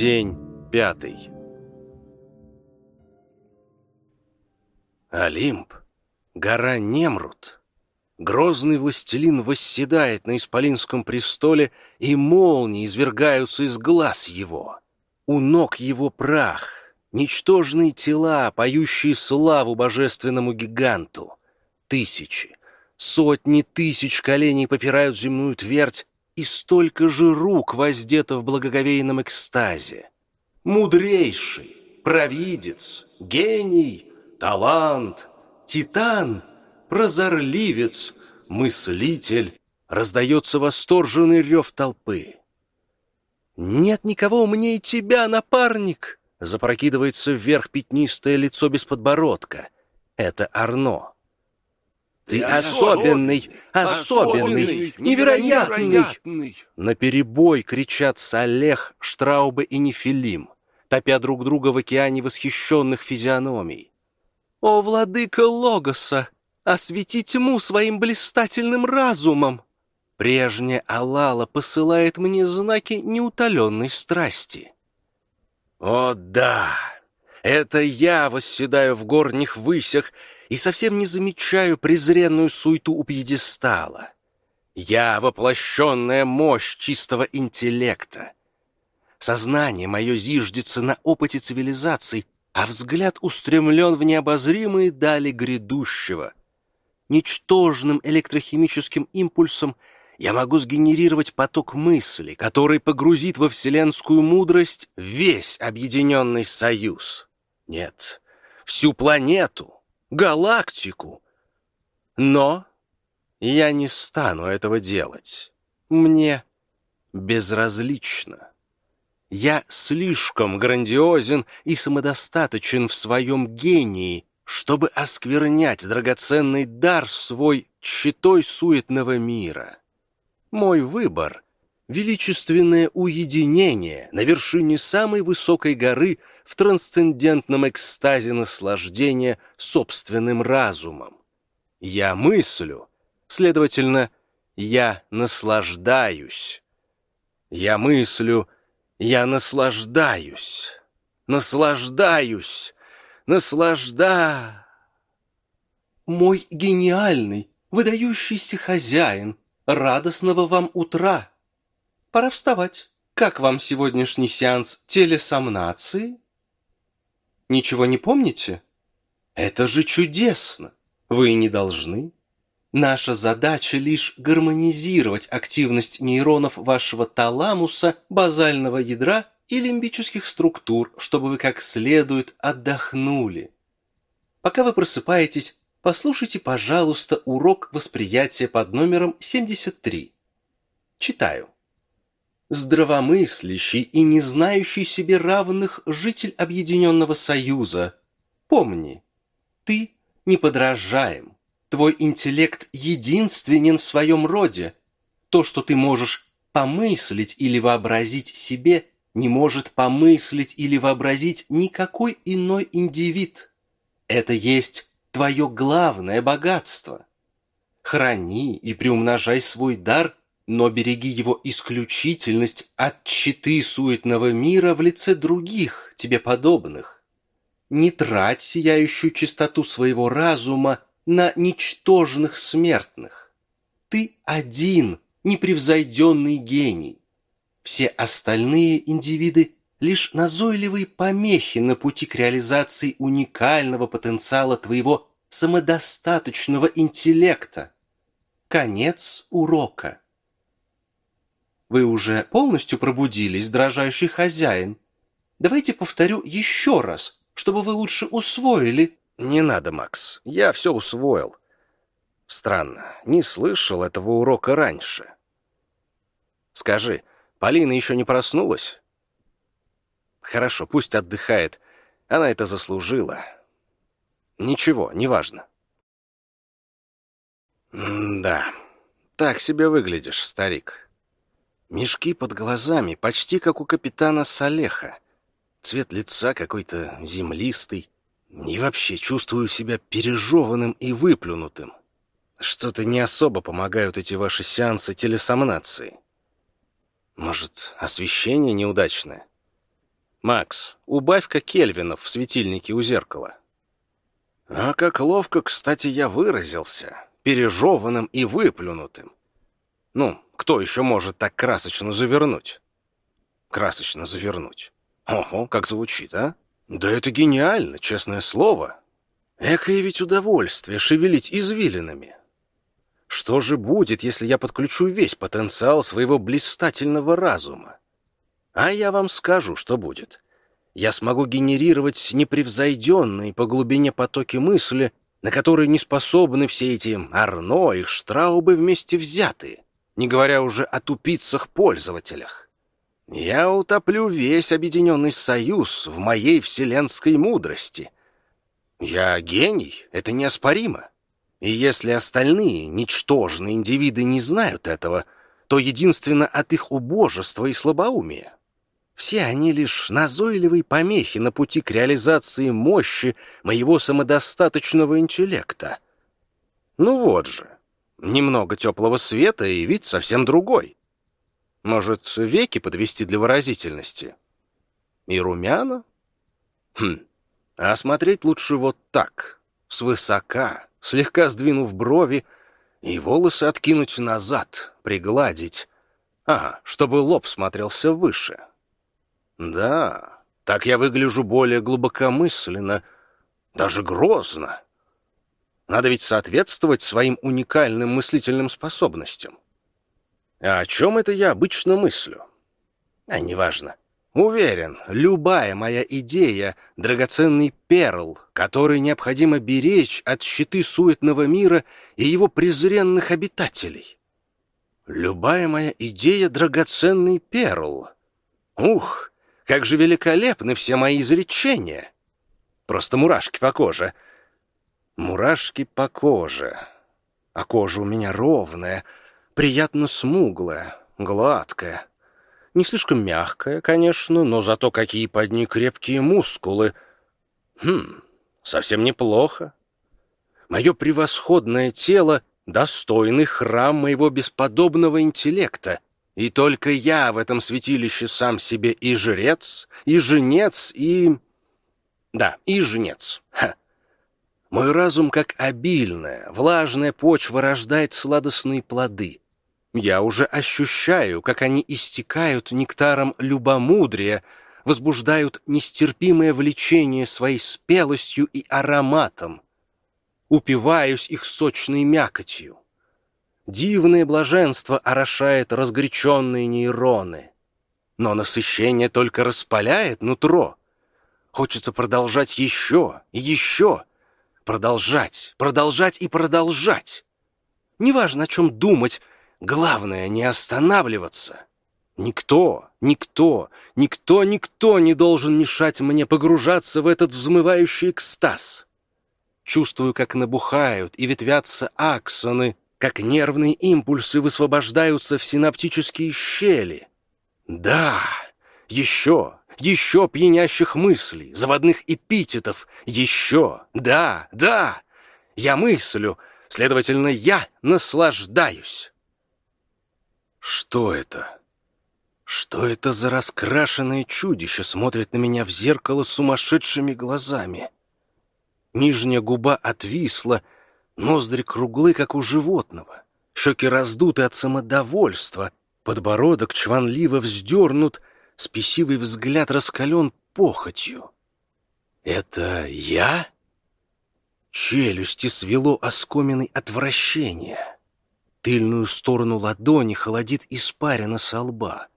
День пятый. Олимп, гора Немрут. Грозный властелин восседает на исполинском престоле, и молнии извергаются из глаз его. У ног его прах, ничтожные тела, поющие славу божественному гиганту. Тысячи, сотни тысяч коленей попирают земную твердь, и столько же рук воздето в благоговейном экстазе. Мудрейший, провидец, гений, талант, титан, прозорливец, мыслитель, раздается восторженный рев толпы. «Нет никого умнее тебя, напарник!» Запрокидывается вверх пятнистое лицо без подбородка. Это Арно. Ты особенный, особенный, невероятный! На перебой кричат Салех, Штраубе и Нефилим, топя друг друга в океане восхищенных физиономий. «О, владыка Логоса, освети тьму своим блистательным разумом!» Прежняя Алала посылает мне знаки неутоленной страсти. «О, да! Это я восседаю в горних высях и совсем не замечаю презренную суету у пьедестала. Я — воплощенная мощь чистого интеллекта. Сознание мое зиждется на опыте цивилизаций, а взгляд устремлен в необозримые дали грядущего. Ничтожным электрохимическим импульсом я могу сгенерировать поток мысли, который погрузит во вселенскую мудрость весь объединенный союз. Нет, всю планету — галактику. Но я не стану этого делать. Мне безразлично. Я слишком грандиозен и самодостаточен в своем гении, чтобы осквернять драгоценный дар свой щитой суетного мира. Мой выбор — величественное уединение на вершине самой высокой горы — в трансцендентном экстазе наслаждения собственным разумом. Я мыслю, следовательно, я наслаждаюсь. Я мыслю, я наслаждаюсь, наслаждаюсь, наслажда. Мой гениальный, выдающийся хозяин, радостного вам утра. Пора вставать. Как вам сегодняшний сеанс телесомнации? Ничего не помните? Это же чудесно! Вы не должны. Наша задача лишь гармонизировать активность нейронов вашего таламуса, базального ядра и лимбических структур, чтобы вы как следует отдохнули. Пока вы просыпаетесь, послушайте, пожалуйста, урок восприятия под номером 73. Читаю здравомыслящий и не знающий себе равных житель Объединенного Союза. Помни, ты неподражаем. Твой интеллект единственен в своем роде. То, что ты можешь помыслить или вообразить себе, не может помыслить или вообразить никакой иной индивид. Это есть твое главное богатство. Храни и приумножай свой дар – но береги его исключительность от читы суетного мира в лице других, тебе подобных. Не трать сияющую чистоту своего разума на ничтожных смертных. Ты один, непревзойденный гений. Все остальные индивиды — лишь назойливые помехи на пути к реализации уникального потенциала твоего самодостаточного интеллекта. Конец урока. Вы уже полностью пробудились, дрожайший хозяин? Давайте повторю еще раз, чтобы вы лучше усвоили. Не надо, Макс, я все усвоил. Странно, не слышал этого урока раньше. Скажи, Полина еще не проснулась? Хорошо, пусть отдыхает. Она это заслужила. Ничего, неважно. да, так себе выглядишь, старик. Мешки под глазами, почти как у капитана Салеха. Цвет лица какой-то землистый. И вообще чувствую себя пережеванным и выплюнутым. Что-то не особо помогают эти ваши сеансы телесомнации. Может, освещение неудачное? Макс, убавь-ка кельвинов в светильнике у зеркала. А как ловко, кстати, я выразился. Пережеванным и выплюнутым. Ну, кто еще может так красочно завернуть? Красочно завернуть. Ого, как звучит, а? Да это гениально, честное слово. Экое ведь удовольствие шевелить извилинами. Что же будет, если я подключу весь потенциал своего блистательного разума? А я вам скажу, что будет. Я смогу генерировать непревзойденные по глубине потоки мысли, на которые не способны все эти Арно и Штраубы вместе взятые, не говоря уже о тупицах-пользователях. Я утоплю весь Объединенный Союз в моей вселенской мудрости. Я гений, это неоспоримо. И если остальные, ничтожные индивиды не знают этого, то единственно от их убожества и слабоумия. Все они лишь назойливые помехи на пути к реализации мощи моего самодостаточного интеллекта. Ну вот же, немного теплого света и вид совсем другой. Может, веки подвести для выразительности? И румяна? Хм, а смотреть лучше вот так, свысока, слегка сдвинув брови, и волосы откинуть назад, пригладить. Ага, чтобы лоб смотрелся выше. — да, так я выгляжу более глубокомысленно, даже грозно. Надо ведь соответствовать своим уникальным мыслительным способностям. А о чем это я обычно мыслю? А неважно. Уверен, любая моя идея — драгоценный перл, который необходимо беречь от щиты суетного мира и его презренных обитателей. Любая моя идея — драгоценный перл. Ух, как же великолепны все мои изречения! Просто мурашки по коже. Мурашки по коже. А кожа у меня ровная, приятно смуглая, гладкая. Не слишком мягкая, конечно, но зато какие под ней крепкие мускулы. Хм, совсем неплохо. Мое превосходное тело — достойный храм моего бесподобного интеллекта — и только я в этом святилище сам себе и жрец, и женец, и... Да, и женец. Ха. Мой разум, как обильная, влажная почва, рождает сладостные плоды. Я уже ощущаю, как они истекают нектаром любомудрия, возбуждают нестерпимое влечение своей спелостью и ароматом. Упиваюсь их сочной мякотью. Дивное блаженство орошает разгоряченные нейроны. Но насыщение только распаляет нутро. Хочется продолжать еще и еще. Продолжать, продолжать и продолжать. Неважно, о чем думать, главное не останавливаться. Никто, никто, никто, никто не должен мешать мне погружаться в этот взмывающий экстаз. Чувствую, как набухают и ветвятся аксоны, как нервные импульсы высвобождаются в синаптические щели. Да, еще, еще пьянящих мыслей, заводных эпитетов, еще, да, да, я мыслю, следовательно, я наслаждаюсь. Что это? Что это за раскрашенное чудище смотрит на меня в зеркало сумасшедшими глазами? Нижняя губа отвисла, Ноздри круглы, как у животного, щеки раздуты от самодовольства, подбородок чванливо вздернут, спесивый взгляд раскален похотью. «Это я?» Челюсти свело оскоменной отвращения. Тыльную сторону ладони холодит испарина со лба.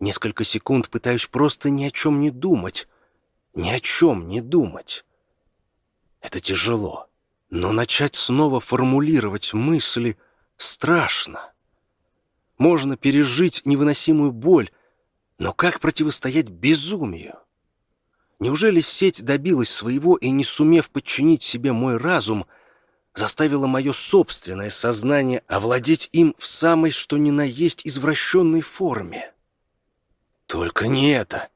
Несколько секунд пытаюсь просто ни о чем не думать. Ни о чем не думать. Это тяжело. Но начать снова формулировать мысли страшно. Можно пережить невыносимую боль, но как противостоять безумию? Неужели сеть добилась своего и, не сумев подчинить себе мой разум, заставила мое собственное сознание овладеть им в самой что ни на есть извращенной форме? Только не это.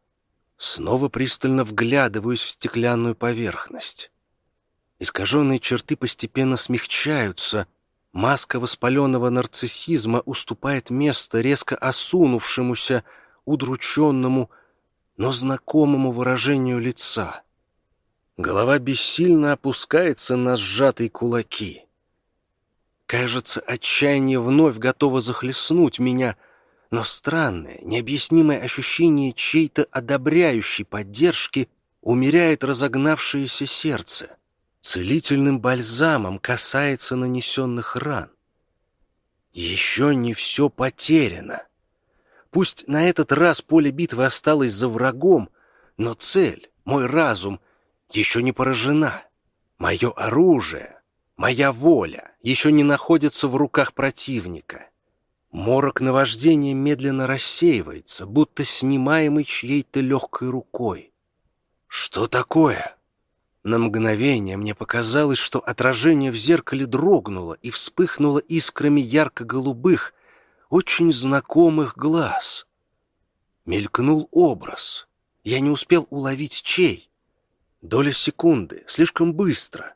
Снова пристально вглядываюсь в стеклянную поверхность. Искаженные черты постепенно смягчаются. Маска воспаленного нарциссизма уступает место резко осунувшемуся, удрученному, но знакомому выражению лица. Голова бессильно опускается на сжатые кулаки. Кажется, отчаяние вновь готово захлестнуть меня, но странное, необъяснимое ощущение чьей-то одобряющей поддержки умеряет разогнавшееся сердце. Целительным бальзамом касается нанесенных ран. Еще не все потеряно. Пусть на этот раз поле битвы осталось за врагом, но цель, мой разум, еще не поражена. Мое оружие, моя воля еще не находятся в руках противника. Морок наваждения медленно рассеивается, будто снимаемый чьей-то легкой рукой. Что такое? На мгновение мне показалось, что отражение в зеркале дрогнуло и вспыхнуло искрами ярко-голубых, очень знакомых глаз. Мелькнул образ. Я не успел уловить чей. Доля секунды, слишком быстро.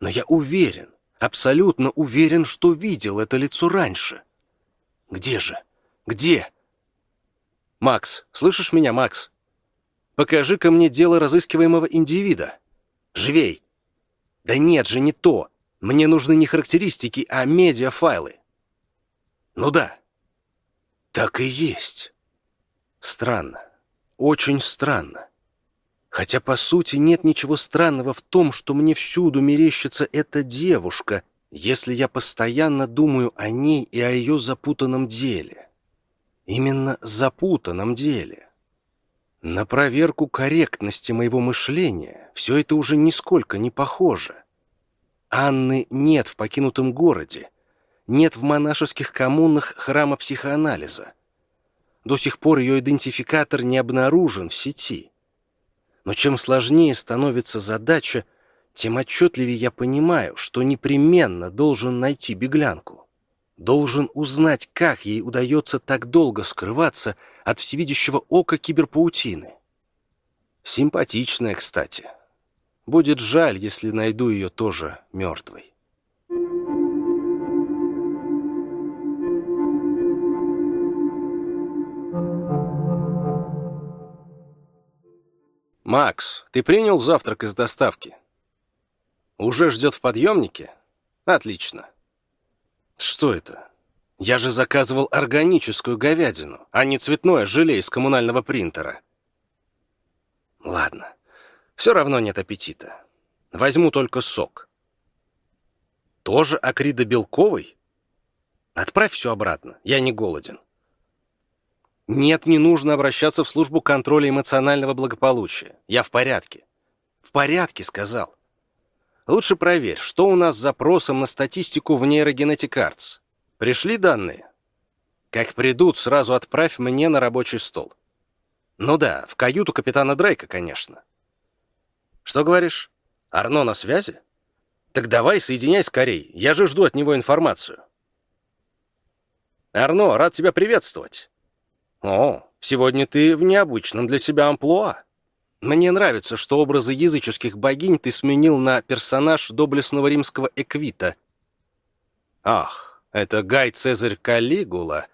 Но я уверен, абсолютно уверен, что видел это лицо раньше. Где же? Где? Макс, слышишь меня, Макс? Покажи-ка мне дело разыскиваемого индивида. Живей! Да нет же, не то. Мне нужны не характеристики, а медиафайлы. Ну да. Так и есть. Странно. Очень странно. Хотя, по сути, нет ничего странного в том, что мне всюду мерещится эта девушка, если я постоянно думаю о ней и о ее запутанном деле. Именно запутанном деле. На проверку корректности моего мышления все это уже нисколько не похоже. Анны нет в покинутом городе, нет в монашеских коммунах храма психоанализа. До сих пор ее идентификатор не обнаружен в сети. Но чем сложнее становится задача, тем отчетливее я понимаю, что непременно должен найти беглянку. Должен узнать, как ей удается так долго скрываться от всевидящего ока киберпаутины. Симпатичная, кстати. Будет жаль, если найду ее тоже мертвой. «Макс, ты принял завтрак из доставки?» «Уже ждет в подъемнике?» «Отлично. Что это? Я же заказывал органическую говядину, а не цветное желе из коммунального принтера. Ладно, все равно нет аппетита. Возьму только сок. Тоже акридобелковый? Отправь все обратно, я не голоден. Нет, не нужно обращаться в службу контроля эмоционального благополучия. Я в порядке. В порядке, сказал. Лучше проверь, что у нас с запросом на статистику в нейрогенетик Arts. Пришли данные? Как придут, сразу отправь мне на рабочий стол. Ну да, в каюту капитана Дрейка, конечно. Что говоришь? Арно на связи? Так давай, соединяй скорей. Я же жду от него информацию. Арно, рад тебя приветствовать. О, сегодня ты в необычном для себя амплуа. Мне нравится, что образы языческих богинь ты сменил на персонаж доблестного римского Эквита. Ах, это Гай Цезарь Калигула.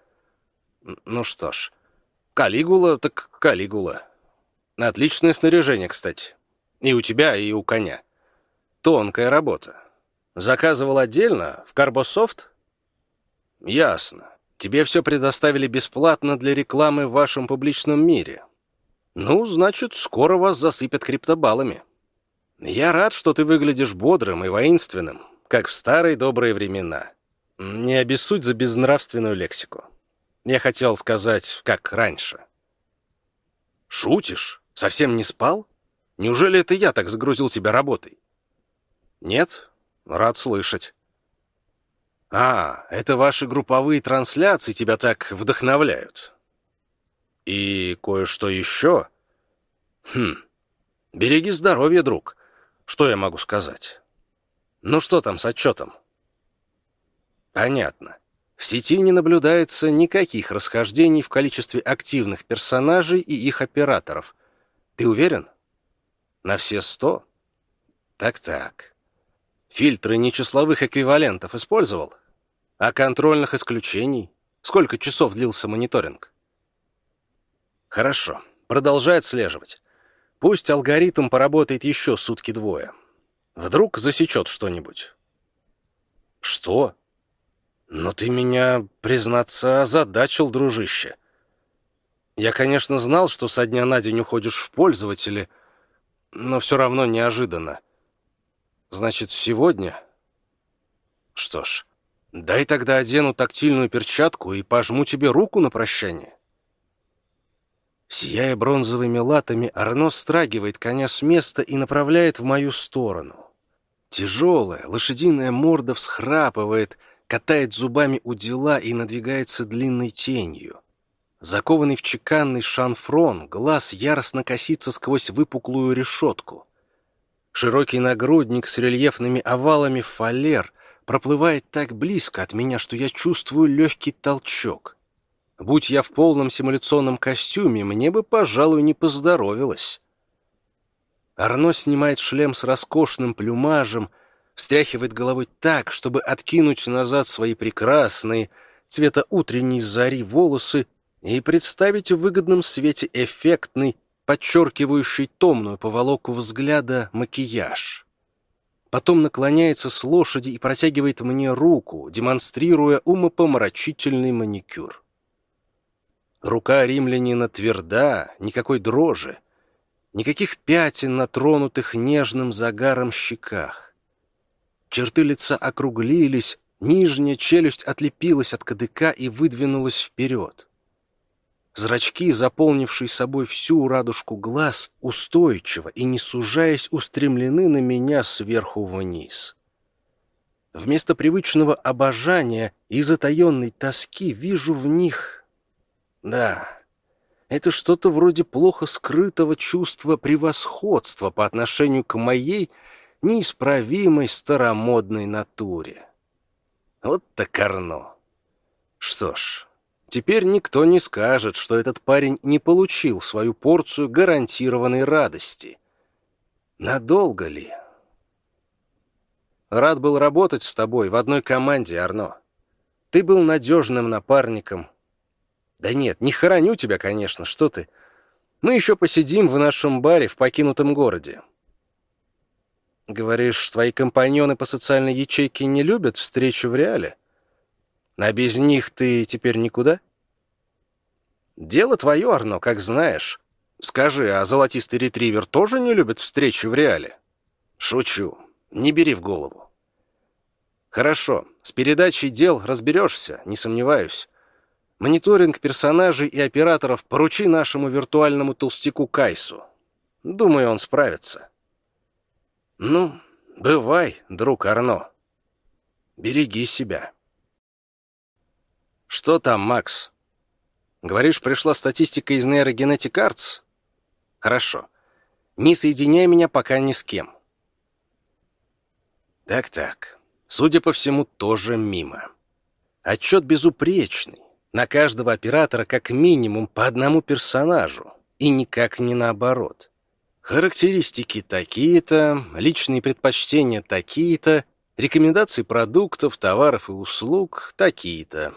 Ну что ж, Калигула так Калигула. Отличное снаряжение, кстати. И у тебя, и у коня. Тонкая работа. Заказывал отдельно, в Карбософт? Ясно. Тебе все предоставили бесплатно для рекламы в вашем публичном мире. Ну, значит, скоро вас засыпят криптобаллами. Я рад, что ты выглядишь бодрым и воинственным, как в старые добрые времена. Не обессудь за безнравственную лексику. Я хотел сказать, как раньше. Шутишь? Совсем не спал? Неужели это я так загрузил тебя работой? Нет? Рад слышать. А, это ваши групповые трансляции тебя так вдохновляют. И кое-что еще. Хм, береги здоровье, друг. Что я могу сказать? Ну что там с отчетом? Понятно. В сети не наблюдается никаких расхождений в количестве активных персонажей и их операторов. Ты уверен? На все сто? Так-так. Фильтры нечисловых эквивалентов использовал? А контрольных исключений? Сколько часов длился мониторинг? Хорошо. Продолжай отслеживать. Пусть алгоритм поработает еще сутки-двое. Вдруг засечет что-нибудь. Что? Но ты меня, признаться, озадачил, дружище. Я, конечно, знал, что со дня на день уходишь в пользователи, но все равно неожиданно. Значит, сегодня? Что ж, дай тогда одену тактильную перчатку и пожму тебе руку на прощание. Сияя бронзовыми латами, Арно страгивает коня с места и направляет в мою сторону. Тяжелая лошадиная морда всхрапывает, катает зубами у дела и надвигается длинной тенью. Закованный в чеканный шанфрон, глаз яростно косится сквозь выпуклую решетку. Широкий нагрудник с рельефными овалами фалер проплывает так близко от меня, что я чувствую легкий толчок. Будь я в полном симуляционном костюме, мне бы, пожалуй, не поздоровилось. Арно снимает шлем с роскошным плюмажем, встряхивает головой так, чтобы откинуть назад свои прекрасные, цвета утренней зари волосы и представить в выгодном свете эффектный, подчеркивающий томную поволоку взгляда макияж. Потом наклоняется с лошади и протягивает мне руку, демонстрируя умопомрачительный маникюр. Рука римлянина тверда, никакой дрожи, никаких пятен на тронутых нежным загаром щеках. Черты лица округлились, нижняя челюсть отлепилась от кадыка и выдвинулась вперед. Зрачки, заполнившие собой всю радужку глаз, устойчиво и не сужаясь, устремлены на меня сверху вниз. Вместо привычного обожания и затаенной тоски вижу в них... Да, это что-то вроде плохо скрытого чувства превосходства по отношению к моей неисправимой старомодной натуре. Вот так Арно. Что ж, Теперь никто не скажет, что этот парень не получил свою порцию гарантированной радости. Надолго ли? Рад был работать с тобой в одной команде, Арно. Ты был надежным напарником. Да нет, не хороню тебя, конечно, что ты. Мы еще посидим в нашем баре в покинутом городе. Говоришь, твои компаньоны по социальной ячейке не любят встречу в реале? А без них ты теперь никуда? Дело твое, Арно, как знаешь. Скажи, а золотистый ретривер тоже не любит встречи в реале? Шучу. Не бери в голову. Хорошо, с передачей дел разберешься, не сомневаюсь. Мониторинг персонажей и операторов поручи нашему виртуальному толстяку Кайсу. Думаю, он справится. Ну, бывай, друг Арно. Береги себя. Что там, Макс? Говоришь, пришла статистика из Neurogenetic Arts? Хорошо. Не соединяй меня пока ни с кем. Так-так. Судя по всему, тоже мимо. Отчет безупречный. На каждого оператора как минимум по одному персонажу. И никак не наоборот. Характеристики такие-то, личные предпочтения такие-то, рекомендации продуктов, товаров и услуг такие-то.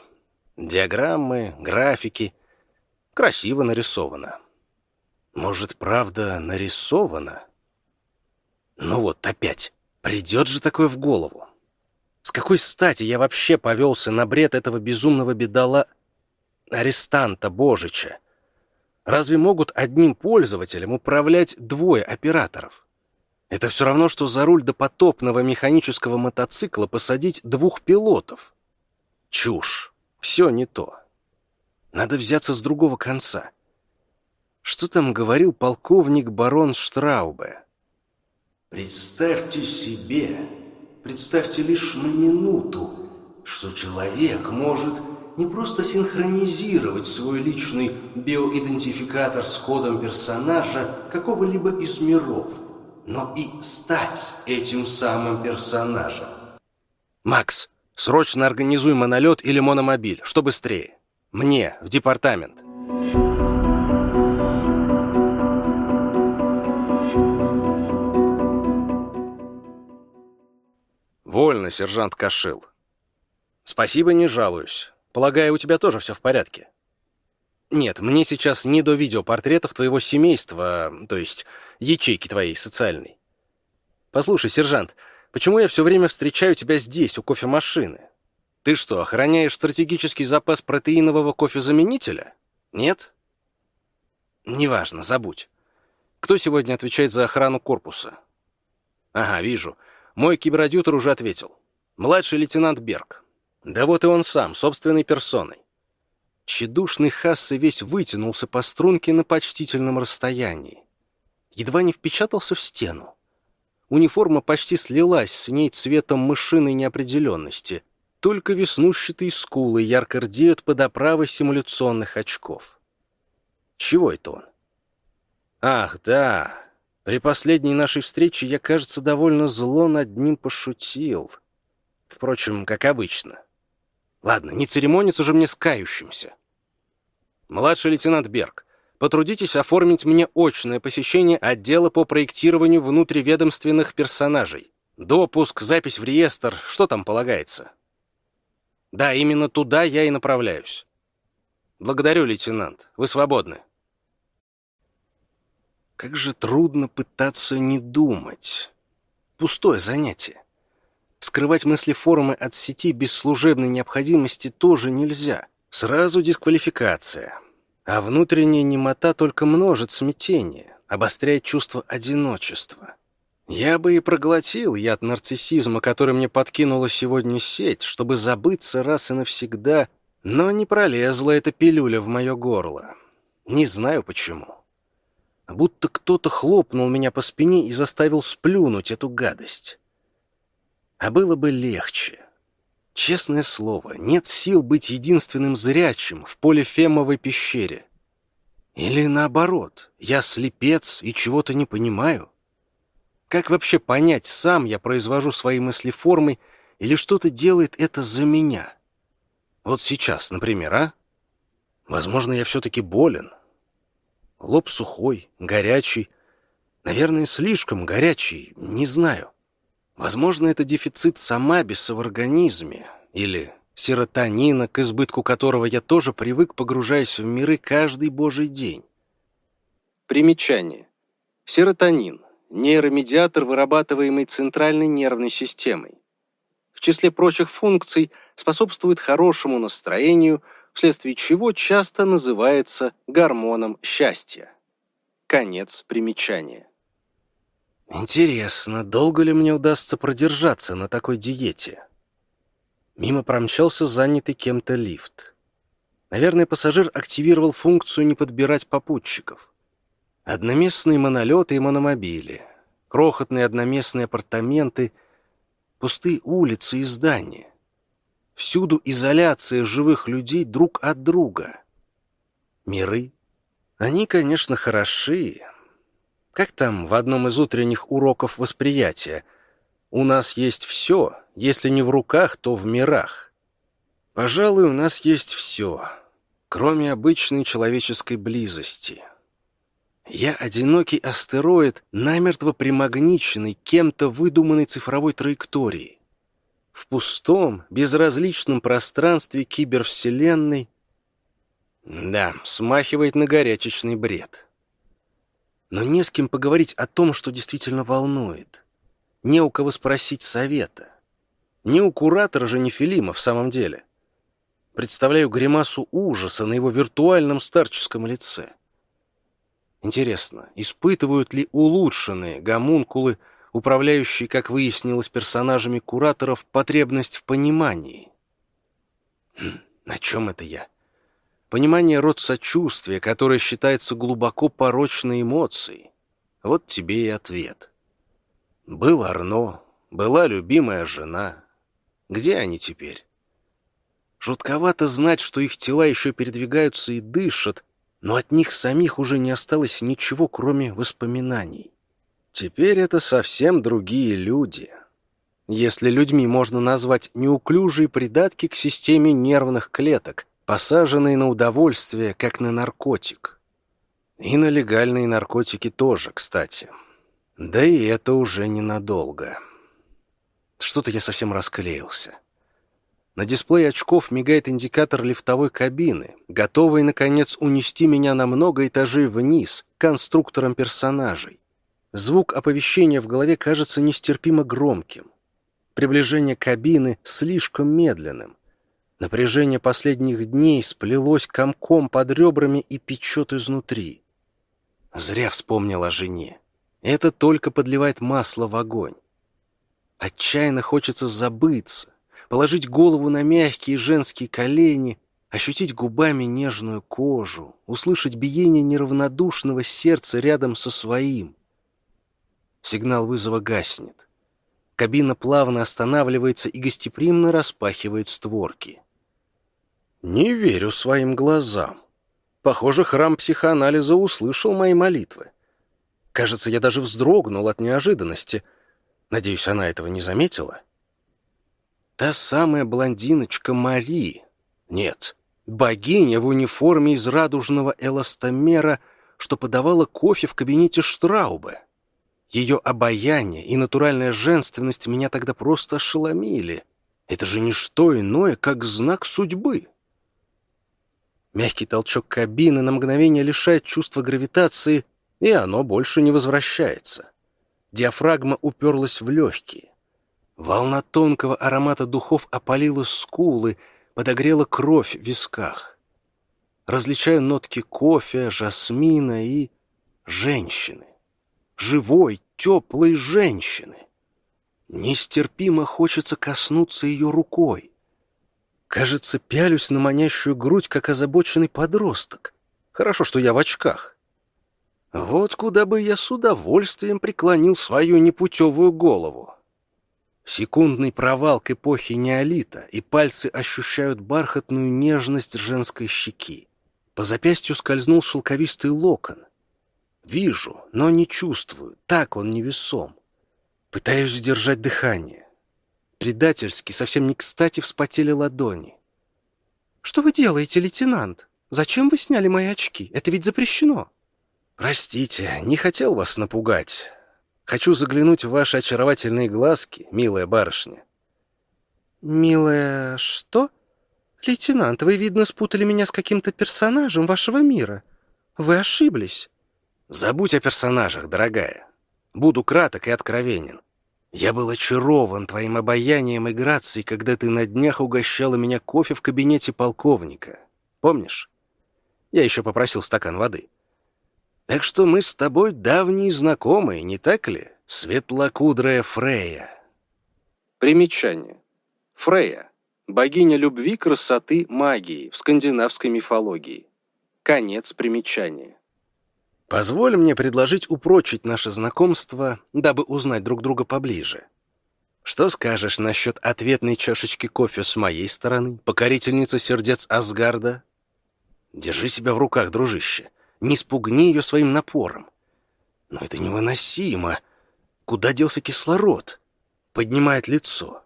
Диаграммы, графики. Красиво нарисовано. Может, правда, нарисовано? Ну вот, опять. Придет же такое в голову. С какой стати я вообще повелся на бред этого безумного бедола... Арестанта Божича? Разве могут одним пользователем управлять двое операторов? Это все равно, что за руль допотопного механического мотоцикла посадить двух пилотов. Чушь. Все не то. Надо взяться с другого конца. Что там говорил полковник барон Штраубе? Представьте себе, представьте лишь на минуту, что человек может не просто синхронизировать свой личный биоидентификатор с кодом персонажа какого-либо из миров, но и стать этим самым персонажем. Макс, Срочно организуй монолет или мономобиль, что быстрее. Мне, в департамент. Вольно, сержант Кашил. Спасибо, не жалуюсь. Полагаю, у тебя тоже все в порядке. Нет, мне сейчас не до видеопортретов твоего семейства, то есть ячейки твоей социальной. Послушай, сержант, почему я все время встречаю тебя здесь, у кофемашины? Ты что, охраняешь стратегический запас протеинового кофезаменителя? Нет? Неважно, забудь. Кто сегодня отвечает за охрану корпуса? Ага, вижу. Мой киберадьютор уже ответил. Младший лейтенант Берг. Да вот и он сам, собственной персоной. Тщедушный Хассе весь вытянулся по струнке на почтительном расстоянии. Едва не впечатался в стену. Униформа почти слилась с ней цветом мышиной неопределенности. Только веснущатые скулы ярко рдеют под оправой симуляционных очков. Чего это он? Ах, да. При последней нашей встрече я, кажется, довольно зло над ним пошутил. Впрочем, как обычно. Ладно, не церемониться уже мне с кающимся. Младший лейтенант Берг, потрудитесь оформить мне очное посещение отдела по проектированию внутриведомственных персонажей. Допуск, запись в реестр, что там полагается? Да, именно туда я и направляюсь. Благодарю, лейтенант. Вы свободны. Как же трудно пытаться не думать. Пустое занятие. Скрывать мысли форума от сети без служебной необходимости тоже нельзя. Сразу дисквалификация. А внутренняя немота только множит смятение, обостряет чувство одиночества. Я бы и проглотил яд нарциссизма, который мне подкинула сегодня сеть, чтобы забыться раз и навсегда, но не пролезла эта пилюля в мое горло. Не знаю почему. Будто кто-то хлопнул меня по спине и заставил сплюнуть эту гадость. А было бы легче. Честное слово, нет сил быть единственным зрячим в поле Фемовой пещере. Или наоборот, я слепец и чего-то не понимаю. Как вообще понять, сам я произвожу свои мысли формой или что-то делает это за меня? Вот сейчас, например, а? Возможно, я все-таки болен. Лоб сухой, горячий. Наверное, слишком горячий, не знаю. Возможно, это дефицит самабиса в организме или серотонина, к избытку которого я тоже привык, погружаясь в миры каждый божий день. Примечание. Серотонин – нейромедиатор, вырабатываемый центральной нервной системой. В числе прочих функций способствует хорошему настроению, вследствие чего часто называется гормоном счастья. Конец примечания. Интересно, долго ли мне удастся продержаться на такой диете? Мимо промчался занятый кем-то лифт. Наверное, пассажир активировал функцию не подбирать попутчиков. Одноместные монолеты и мономобили, крохотные одноместные апартаменты, пустые улицы и здания. Всюду изоляция живых людей друг от друга. Миры. Они, конечно, хороши, как там в одном из утренних уроков восприятия? У нас есть все, если не в руках, то в мирах. Пожалуй, у нас есть все, кроме обычной человеческой близости. Я одинокий астероид, намертво примагниченный кем-то выдуманной цифровой траектории. В пустом, безразличном пространстве кибервселенной да, смахивает на горячечный бред но не с кем поговорить о том, что действительно волнует. Не у кого спросить совета. Не у куратора же Нефилима в самом деле. Представляю гримасу ужаса на его виртуальном старческом лице. Интересно, испытывают ли улучшенные гомункулы, управляющие, как выяснилось, персонажами кураторов, потребность в понимании? Хм, о чем это я? Понимание род сочувствия, которое считается глубоко порочной эмоцией. Вот тебе и ответ. Был Арно, была любимая жена. Где они теперь? Жутковато знать, что их тела еще передвигаются и дышат, но от них самих уже не осталось ничего, кроме воспоминаний. Теперь это совсем другие люди. Если людьми можно назвать неуклюжие придатки к системе нервных клеток, посаженный на удовольствие, как на наркотик. И на легальные наркотики тоже, кстати. Да и это уже ненадолго. Что-то я совсем расклеился. На дисплее очков мигает индикатор лифтовой кабины, готовый, наконец, унести меня на много этажей вниз, конструктором персонажей. Звук оповещения в голове кажется нестерпимо громким. Приближение кабины слишком медленным. Напряжение последних дней сплелось комком под ребрами и печет изнутри. Зря вспомнил о жене. Это только подливает масло в огонь. Отчаянно хочется забыться, положить голову на мягкие женские колени, ощутить губами нежную кожу, услышать биение неравнодушного сердца рядом со своим. Сигнал вызова гаснет. Кабина плавно останавливается и гостеприимно распахивает створки. Не верю своим глазам. Похоже, храм психоанализа услышал мои молитвы. Кажется, я даже вздрогнул от неожиданности. Надеюсь, она этого не заметила. Та самая блондиночка Мари. Нет, богиня в униформе из радужного эластомера, что подавала кофе в кабинете Штрауба. Ее обаяние и натуральная женственность меня тогда просто ошеломили. Это же не что иное, как знак судьбы. Мягкий толчок кабины на мгновение лишает чувства гравитации, и оно больше не возвращается. Диафрагма уперлась в легкие. Волна тонкого аромата духов опалила скулы, подогрела кровь в висках. Различаю нотки кофе, жасмина и женщины. Живой, теплой женщины. Нестерпимо хочется коснуться ее рукой. Кажется, пялюсь на манящую грудь, как озабоченный подросток. Хорошо, что я в очках. Вот куда бы я с удовольствием преклонил свою непутевую голову. Секундный провал к эпохе неолита, и пальцы ощущают бархатную нежность женской щеки. По запястью скользнул шелковистый локон. Вижу, но не чувствую, так он невесом. Пытаюсь сдержать дыхание. Предательски, совсем не кстати, вспотели ладони. «Что вы делаете, лейтенант? Зачем вы сняли мои очки? Это ведь запрещено!» «Простите, не хотел вас напугать. Хочу заглянуть в ваши очаровательные глазки, милая барышня». «Милая что? Лейтенант, вы, видно, спутали меня с каким-то персонажем вашего мира. Вы ошиблись». «Забудь о персонажах, дорогая. Буду краток и откровенен. Я был очарован твоим обаянием и грацией, когда ты на днях угощала меня кофе в кабинете полковника. Помнишь? Я еще попросил стакан воды. Так что мы с тобой давние знакомые, не так ли, светлокудрая Фрея?» Примечание. Фрея. Богиня любви, красоты, магии в скандинавской мифологии. Конец примечания. Позволь мне предложить упрочить наше знакомство, дабы узнать друг друга поближе. Что скажешь насчет ответной чашечки кофе с моей стороны, покорительница сердец Асгарда? Держи себя в руках, дружище не спугни ее своим напором. Но это невыносимо. Куда делся кислород? Поднимает лицо.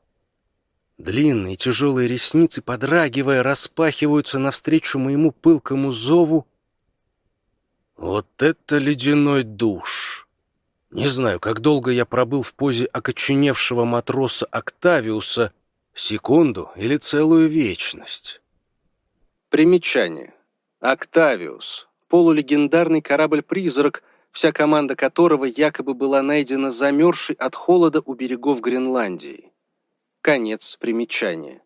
Длинные тяжелые ресницы, подрагивая, распахиваются навстречу моему пылкому зову. Вот это ледяной душ! Не знаю, как долго я пробыл в позе окоченевшего матроса Октавиуса, секунду или целую вечность. Примечание. Октавиус полулегендарный корабль-призрак, вся команда которого якобы была найдена замерзшей от холода у берегов Гренландии. Конец примечания.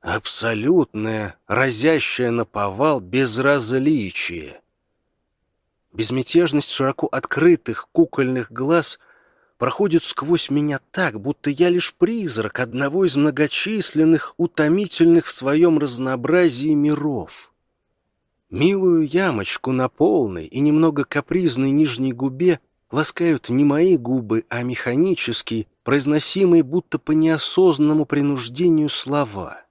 Абсолютное, разящее наповал безразличие. Безмятежность широко открытых кукольных глаз проходит сквозь меня так, будто я лишь призрак одного из многочисленных, утомительных в своем разнообразии миров. Милую ямочку на полной и немного капризной нижней губе ласкают не мои губы, а механические, произносимые будто по неосознанному принуждению слова.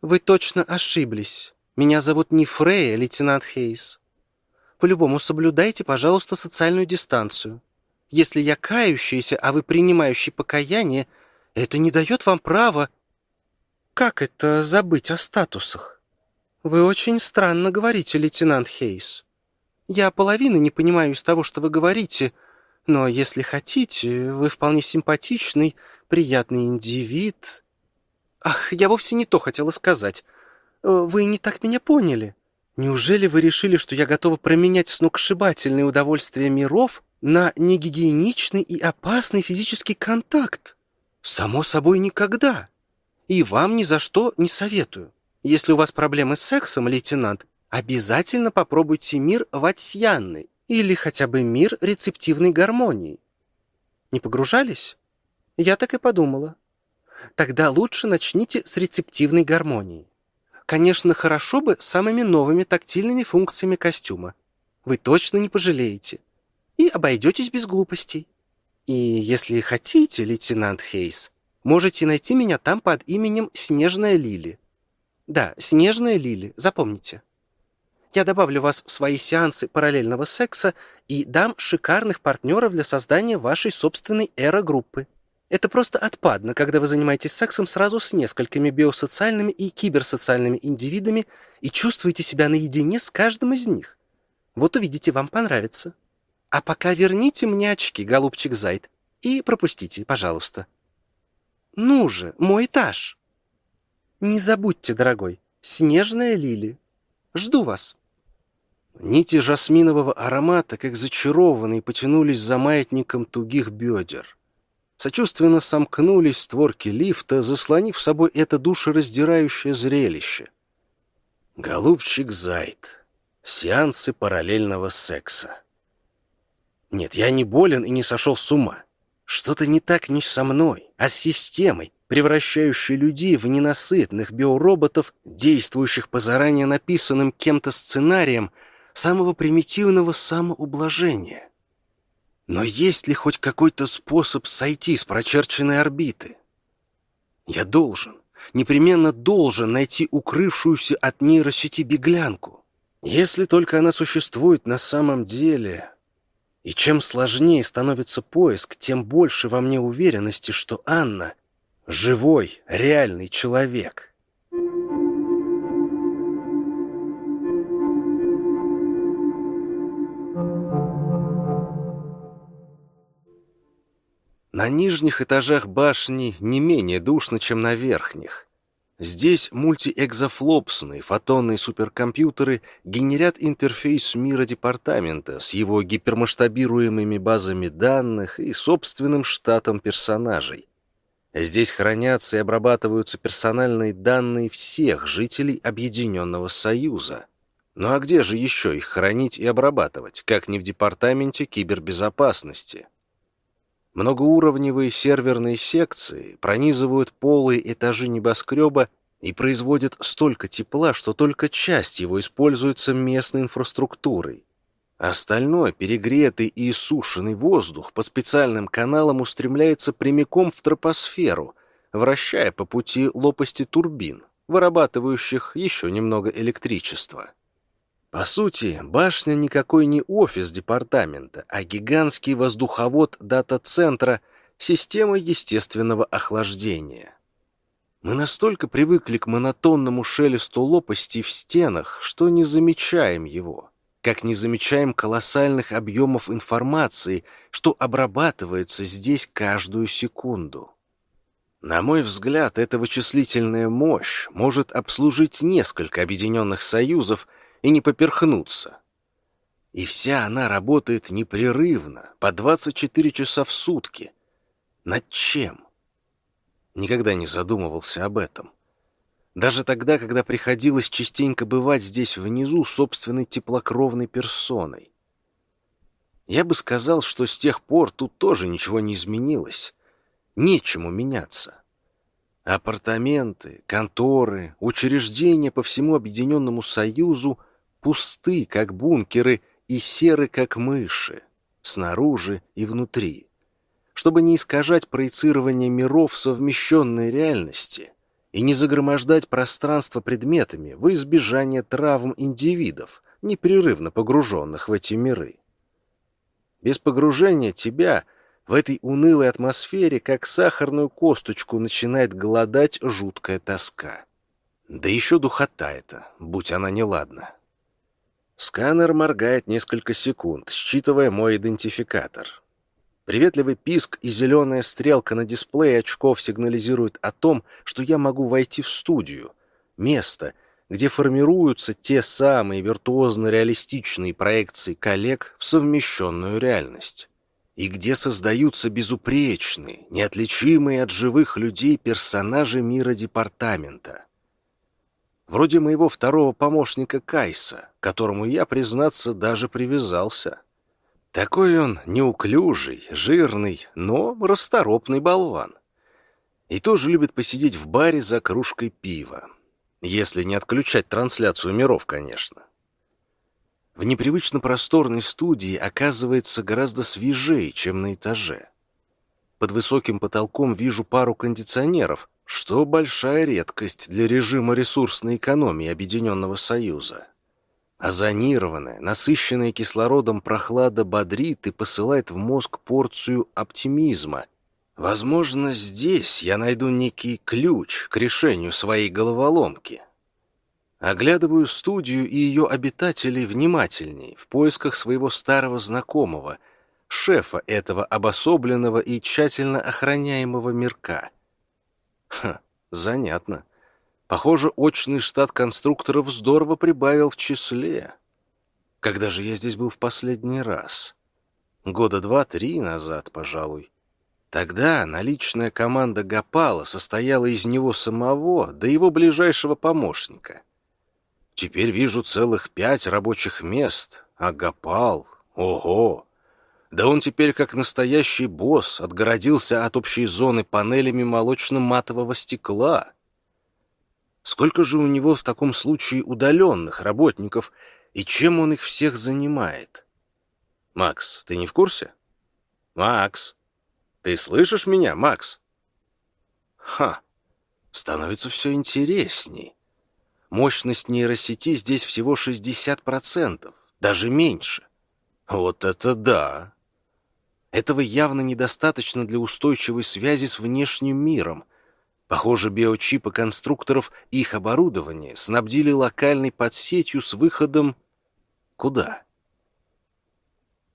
«Вы точно ошиблись. Меня зовут не Фрея, лейтенант Хейс. По-любому соблюдайте, пожалуйста, социальную дистанцию. Если я кающийся, а вы принимающий покаяние, это не дает вам права... Как это забыть о статусах? «Вы очень странно говорите, лейтенант Хейс. Я половины не понимаю из того, что вы говорите, но если хотите, вы вполне симпатичный, приятный индивид». Ах, я вовсе не то хотела сказать. Вы не так меня поняли. Неужели вы решили, что я готова променять сногсшибательное удовольствие миров на негигиеничный и опасный физический контакт? Само собой, никогда. И вам ни за что не советую. Если у вас проблемы с сексом, лейтенант, обязательно попробуйте мир ватсьянный или хотя бы мир рецептивной гармонии. Не погружались? Я так и подумала. Тогда лучше начните с рецептивной гармонии. Конечно, хорошо бы самыми новыми тактильными функциями костюма. Вы точно не пожалеете. И обойдетесь без глупостей. И если хотите, лейтенант Хейс, можете найти меня там под именем Снежная Лили. Да, Снежная Лили, запомните. Я добавлю вас в свои сеансы параллельного секса и дам шикарных партнеров для создания вашей собственной эра-группы. Это просто отпадно, когда вы занимаетесь сексом сразу с несколькими биосоциальными и киберсоциальными индивидами и чувствуете себя наедине с каждым из них. Вот увидите, вам понравится. А пока верните мне очки, голубчик Зайд, и пропустите, пожалуйста. Ну же, мой этаж. Не забудьте, дорогой, снежная лили. Жду вас. Нити жасминового аромата, как зачарованные, потянулись за маятником тугих бедер. Сочувственно сомкнулись створки лифта, заслонив собой это душераздирающее зрелище. Голубчик Зайд. Сеансы параллельного секса. Нет, я не болен и не сошел с ума. Что-то не так не со мной, а с системой, превращающей людей в ненасытных биороботов, действующих по заранее написанным кем-то сценариям самого примитивного самоублажения. Но есть ли хоть какой-то способ сойти с прочерченной орбиты? Я должен, непременно должен найти укрывшуюся от нейросети беглянку. Если только она существует на самом деле. И чем сложнее становится поиск, тем больше во мне уверенности, что Анна — живой, реальный человек. На нижних этажах башни не менее душно, чем на верхних. Здесь мультиэкзофлопсные фотонные суперкомпьютеры генерят интерфейс мира департамента с его гипермасштабируемыми базами данных и собственным штатом персонажей. Здесь хранятся и обрабатываются персональные данные всех жителей Объединенного Союза. Ну а где же еще их хранить и обрабатывать, как не в департаменте кибербезопасности? Многоуровневые серверные секции пронизывают полые этажи небоскреба и производят столько тепла, что только часть его используется местной инфраструктурой. Остальной, перегретый и иссушенный воздух по специальным каналам устремляется прямиком в тропосферу, вращая по пути лопасти турбин, вырабатывающих еще немного электричества. По сути, башня никакой не офис департамента, а гигантский воздуховод дата-центра системы естественного охлаждения. Мы настолько привыкли к монотонному шелесту лопастей в стенах, что не замечаем его, как не замечаем колоссальных объемов информации, что обрабатывается здесь каждую секунду. На мой взгляд, эта вычислительная мощь может обслужить несколько объединенных союзов – и не поперхнуться. И вся она работает непрерывно, по 24 часа в сутки. Над чем? Никогда не задумывался об этом. Даже тогда, когда приходилось частенько бывать здесь внизу собственной теплокровной персоной. Я бы сказал, что с тех пор тут тоже ничего не изменилось. Нечему меняться. Апартаменты, конторы, учреждения по всему Объединенному Союзу пусты, как бункеры, и серы, как мыши, снаружи и внутри. Чтобы не искажать проецирование миров совмещенной реальности и не загромождать пространство предметами во избежание травм индивидов, непрерывно погруженных в эти миры. Без погружения тебя в этой унылой атмосфере, как сахарную косточку, начинает голодать жуткая тоска. Да еще духота это, будь она неладна. Сканер моргает несколько секунд, считывая мой идентификатор. Приветливый писк и зеленая стрелка на дисплее очков сигнализируют о том, что я могу войти в студию. Место, где формируются те самые виртуозно-реалистичные проекции коллег в совмещенную реальность. И где создаются безупречные, неотличимые от живых людей персонажи мира департамента. Вроде моего второго помощника Кайса, которому я, признаться, даже привязался. Такой он неуклюжий, жирный, но расторопный болван. И тоже любит посидеть в баре за кружкой пива. Если не отключать трансляцию миров, конечно. В непривычно просторной студии оказывается гораздо свежее, чем на этаже. Под высоким потолком вижу пару кондиционеров, что большая редкость для режима ресурсной экономии Объединенного Союза. Озонированная, насыщенная кислородом прохлада бодрит и посылает в мозг порцию оптимизма. Возможно, здесь я найду некий ключ к решению своей головоломки. Оглядываю студию и ее обитателей внимательней, в поисках своего старого знакомого, шефа этого обособленного и тщательно охраняемого мирка. Ха, занятно. Похоже, очный штат конструкторов здорово прибавил в числе. Когда же я здесь был в последний раз? Года два-три назад, пожалуй. Тогда наличная команда Гапала состояла из него самого до его ближайшего помощника. Теперь вижу целых пять рабочих мест, а Гапал... Ого! Да он теперь, как настоящий босс, отгородился от общей зоны панелями молочно-матового стекла — Сколько же у него в таком случае удаленных работников, и чем он их всех занимает? Макс, ты не в курсе? Макс, ты слышишь меня, Макс? Ха, становится все интересней. Мощность нейросети здесь всего 60%, даже меньше. Вот это да! Этого явно недостаточно для устойчивой связи с внешним миром — Похоже, биочипы конструкторов и их оборудование снабдили локальной подсетью с выходом... Куда?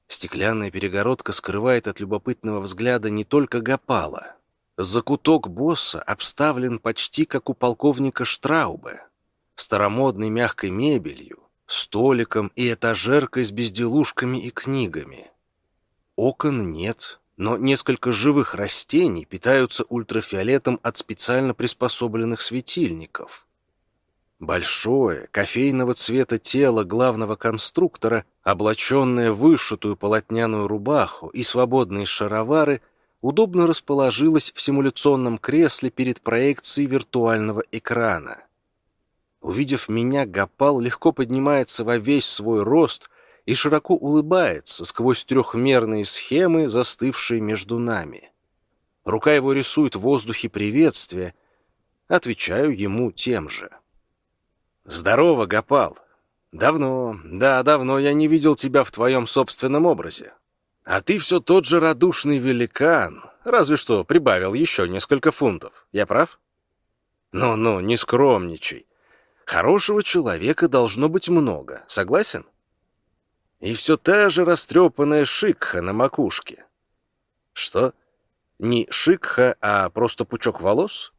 Стеклянная перегородка скрывает от любопытного взгляда не только Гапала. Закуток босса обставлен почти как у полковника Штрауба. Старомодной мягкой мебелью, столиком и этажеркой с безделушками и книгами. Окон нет, но несколько живых растений питаются ультрафиолетом от специально приспособленных светильников. Большое, кофейного цвета тело главного конструктора, облаченное в вышитую полотняную рубаху и свободные шаровары, удобно расположилось в симуляционном кресле перед проекцией виртуального экрана. Увидев меня, Гапал легко поднимается во весь свой рост и широко улыбается сквозь трехмерные схемы, застывшие между нами. Рука его рисует в воздухе приветствие. Отвечаю ему тем же. «Здорово, Гапал. Давно, да, давно я не видел тебя в твоем собственном образе. А ты все тот же радушный великан, разве что прибавил еще несколько фунтов. Я прав? Ну-ну, не скромничай. Хорошего человека должно быть много, согласен? И все та же растрепанная шикха на макушке. Что? Не шикха, а просто пучок волос?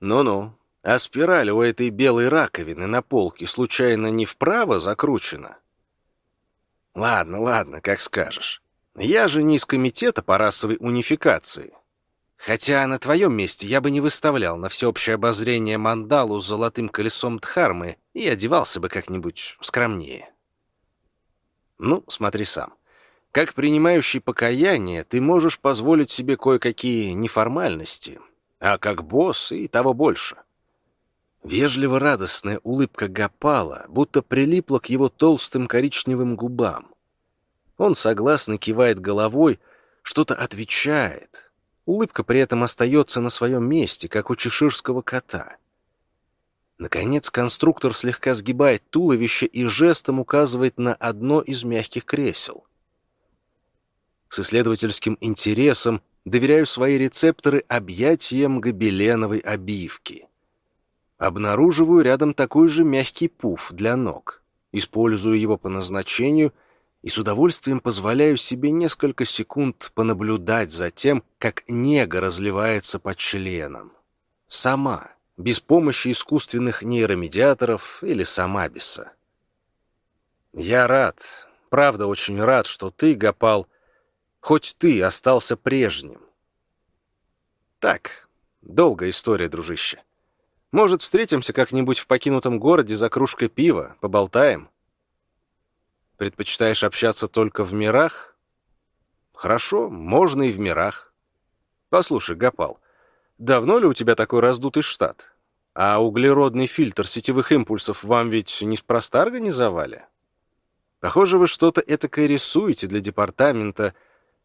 Ну-ну. А спираль у этой белой раковины на полке случайно не вправо закручена? Ладно, ладно, как скажешь. Я же не из комитета по расовой унификации. Хотя на твоем месте я бы не выставлял на всеобщее обозрение мандалу с золотым колесом Дхармы и одевался бы как-нибудь скромнее. Ну, смотри сам. Как принимающий покаяние, ты можешь позволить себе кое-какие неформальности, а как босс и того больше. Вежливо-радостная улыбка Гапала будто прилипла к его толстым коричневым губам. Он согласно кивает головой, что-то отвечает. Улыбка при этом остается на своем месте, как у чеширского кота — Наконец конструктор слегка сгибает туловище и жестом указывает на одно из мягких кресел. С исследовательским интересом доверяю свои рецепторы объятиям гобеленовой обивки. Обнаруживаю рядом такой же мягкий пуф для ног. Использую его по назначению и с удовольствием позволяю себе несколько секунд понаблюдать за тем, как нега разливается по членам. Сама, без помощи искусственных нейромедиаторов или самабиса. Я рад, правда очень рад, что ты, Гапал, хоть ты остался прежним. Так, долгая история, дружище. Может, встретимся как-нибудь в покинутом городе за кружкой пива, поболтаем? Предпочитаешь общаться только в мирах? Хорошо, можно и в мирах. Послушай, Гапал, давно ли у тебя такой раздутый штат? А углеродный фильтр сетевых импульсов вам ведь неспроста организовали? Похоже, вы что-то этакое рисуете для департамента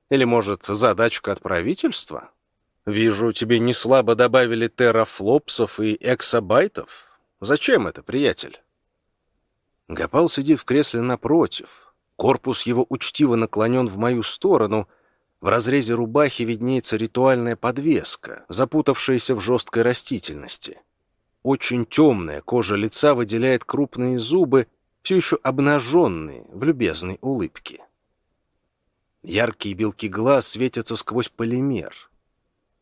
или, может, задачку от правительства? Вижу, тебе не слабо добавили терафлопсов и эксабайтов. Зачем это, приятель? Гапал сидит в кресле напротив. Корпус его учтиво наклонен в мою сторону. В разрезе рубахи виднеется ритуальная подвеска, запутавшаяся в жесткой растительности. Очень темная кожа лица выделяет крупные зубы, все еще обнаженные в любезной улыбке. Яркие белки глаз светятся сквозь полимер.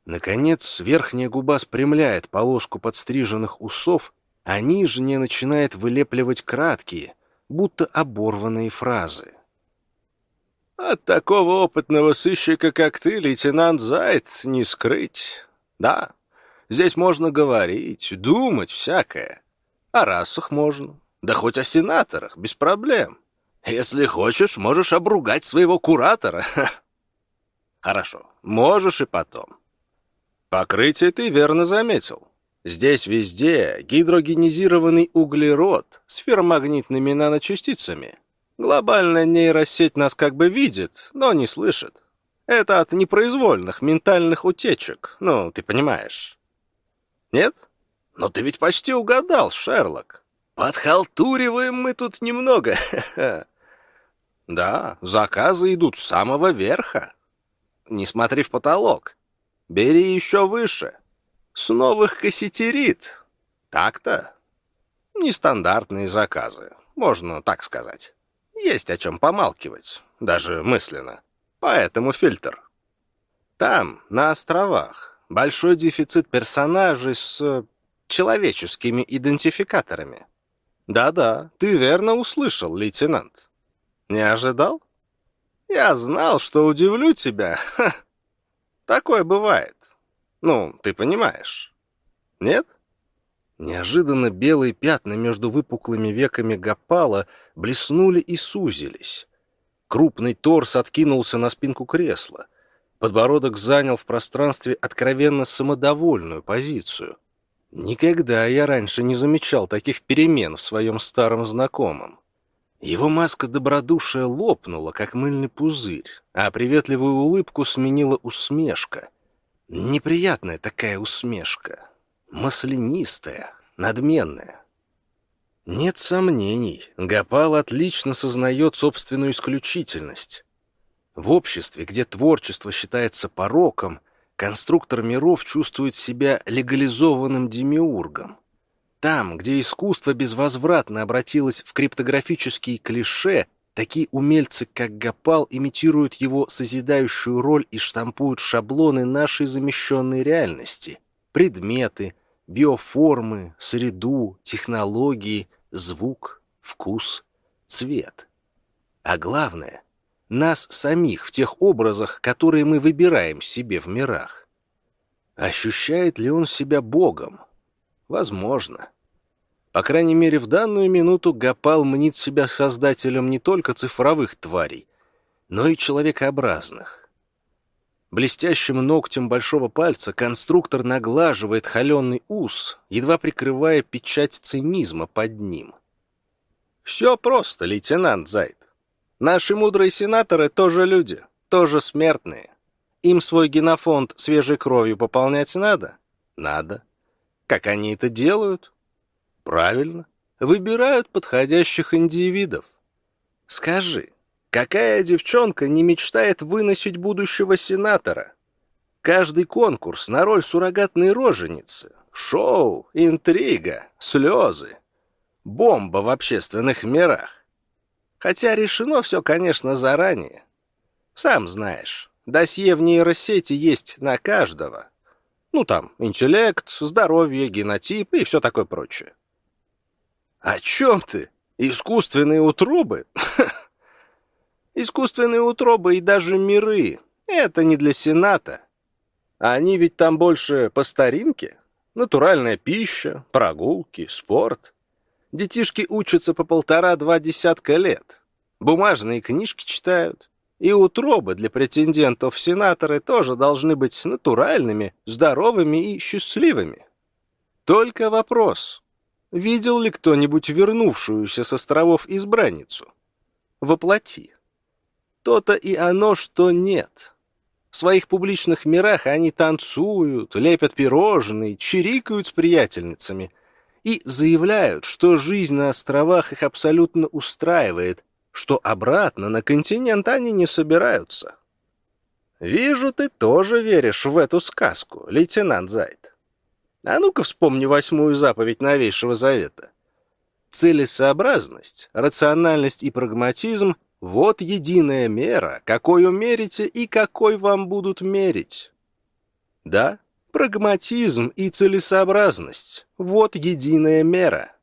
Наконец, верхняя губа спрямляет полоску подстриженных усов, а нижняя начинает вылепливать краткие, будто оборванные фразы. «От такого опытного сыщика, как ты, лейтенант Зайд, не скрыть. Да, здесь можно говорить, думать всякое. О расах можно, да хоть о сенаторах, без проблем. Если хочешь, можешь обругать своего куратора. Хорошо, можешь и потом. Покрытие ты верно заметил. Здесь везде гидрогенизированный углерод с ферромагнитными наночастицами. Глобальная нейросеть нас как бы видит, но не слышит. Это от непроизвольных ментальных утечек, ну, ты понимаешь. Нет? Но ты ведь почти угадал, Шерлок. Подхалтуриваем мы тут немного. Да, заказы идут с самого верха. Не смотри в потолок. Бери еще выше. С новых кассетерит. Так-то. Нестандартные заказы, можно так сказать. Есть о чем помалкивать, даже мысленно. Поэтому фильтр. Там, на островах, большой дефицит персонажей с человеческими идентификаторами. Да-да, ты верно услышал, лейтенант. Не ожидал? Я знал, что удивлю тебя. Ха. Такое бывает. Ну, ты понимаешь. Нет? Неожиданно белые пятна между выпуклыми веками Гапала блеснули и сузились. Крупный торс откинулся на спинку кресла. Подбородок занял в пространстве откровенно самодовольную позицию. Никогда я раньше не замечал таких перемен в своем старом знакомом. Его маска добродушия лопнула, как мыльный пузырь, а приветливую улыбку сменила усмешка — Неприятная такая усмешка. Маслянистая, надменная. Нет сомнений, Гапал отлично сознает собственную исключительность. В обществе, где творчество считается пороком, конструктор миров чувствует себя легализованным демиургом. Там, где искусство безвозвратно обратилось в криптографические клише, Такие умельцы, как Гапал, имитируют его созидающую роль и штампуют шаблоны нашей замещенной реальности. Предметы, биоформы, среду, технологии, звук, вкус, цвет. А главное — нас самих в тех образах, которые мы выбираем себе в мирах. Ощущает ли он себя Богом? Возможно. По крайней мере, в данную минуту Гапал мнит себя создателем не только цифровых тварей, но и человекообразных. Блестящим ногтем большого пальца конструктор наглаживает холеный ус, едва прикрывая печать цинизма под ним. «Все просто, лейтенант Зайд. Наши мудрые сенаторы тоже люди, тоже смертные. Им свой генофонд свежей кровью пополнять надо? Надо. Как они это делают? Правильно. Выбирают подходящих индивидов. Скажи, какая девчонка не мечтает выносить будущего сенатора? Каждый конкурс на роль суррогатной роженицы. Шоу, интрига, слезы. Бомба в общественных мирах. Хотя решено все, конечно, заранее. Сам знаешь, досье в нейросети есть на каждого. Ну там, интеллект, здоровье, генотип и все такое прочее. О чем ты? Искусственные утробы? Искусственные утробы и даже миры — это не для Сената. Они ведь там больше по старинке. Натуральная пища, прогулки, спорт. Детишки учатся по полтора-два десятка лет. Бумажные книжки читают. И утробы для претендентов в сенаторы тоже должны быть натуральными, здоровыми и счастливыми. Только вопрос. Видел ли кто-нибудь вернувшуюся с островов избранницу? Воплоти. То-то и оно, что нет. В своих публичных мирах они танцуют, лепят пирожные, чирикают с приятельницами и заявляют, что жизнь на островах их абсолютно устраивает, что обратно на континент они не собираются. Вижу, ты тоже веришь в эту сказку, лейтенант Зайд. А ну-ка вспомни восьмую заповедь Новейшего Завета. Целесообразность, рациональность и прагматизм вот единая мера, какой умерите и какой вам будут мерить. Да, прагматизм и целесообразность — вот единая мера.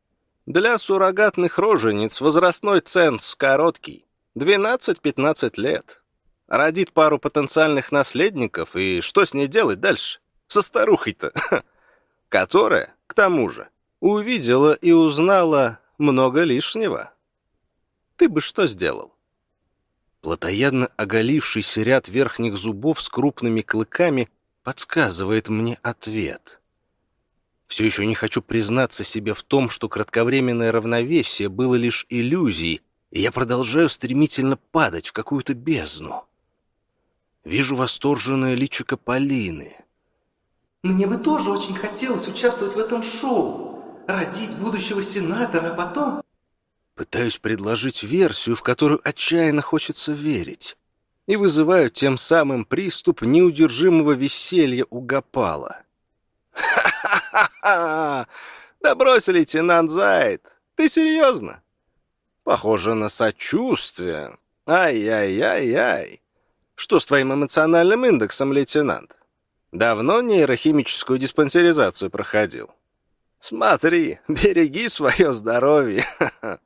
Для суррогатных рожениц возрастной ценз короткий — 12-15 лет. Родит пару потенциальных наследников, и что с ней делать дальше? Со старухой-то. Которая, к тому же, увидела и узнала много лишнего. Ты бы что сделал? Плотоядно оголившийся ряд верхних зубов с крупными клыками подсказывает мне ответ. Все еще не хочу признаться себе в том, что кратковременное равновесие было лишь иллюзией, и я продолжаю стремительно падать в какую-то бездну. Вижу восторженное личико Полины. «Мне бы тоже очень хотелось участвовать в этом шоу, родить будущего сенатора, а потом...» Пытаюсь предложить версию, в которую отчаянно хочется верить, и вызываю тем самым приступ неудержимого веселья у Гапала. «Ха-ха-ха! Да брось, лейтенант Зайд! Ты серьезно?» «Похоже на сочувствие. Ай-яй-яй-яй! Что с твоим эмоциональным индексом, лейтенант? Давно нейрохимическую диспансеризацию проходил?» «Смотри, береги свое здоровье!»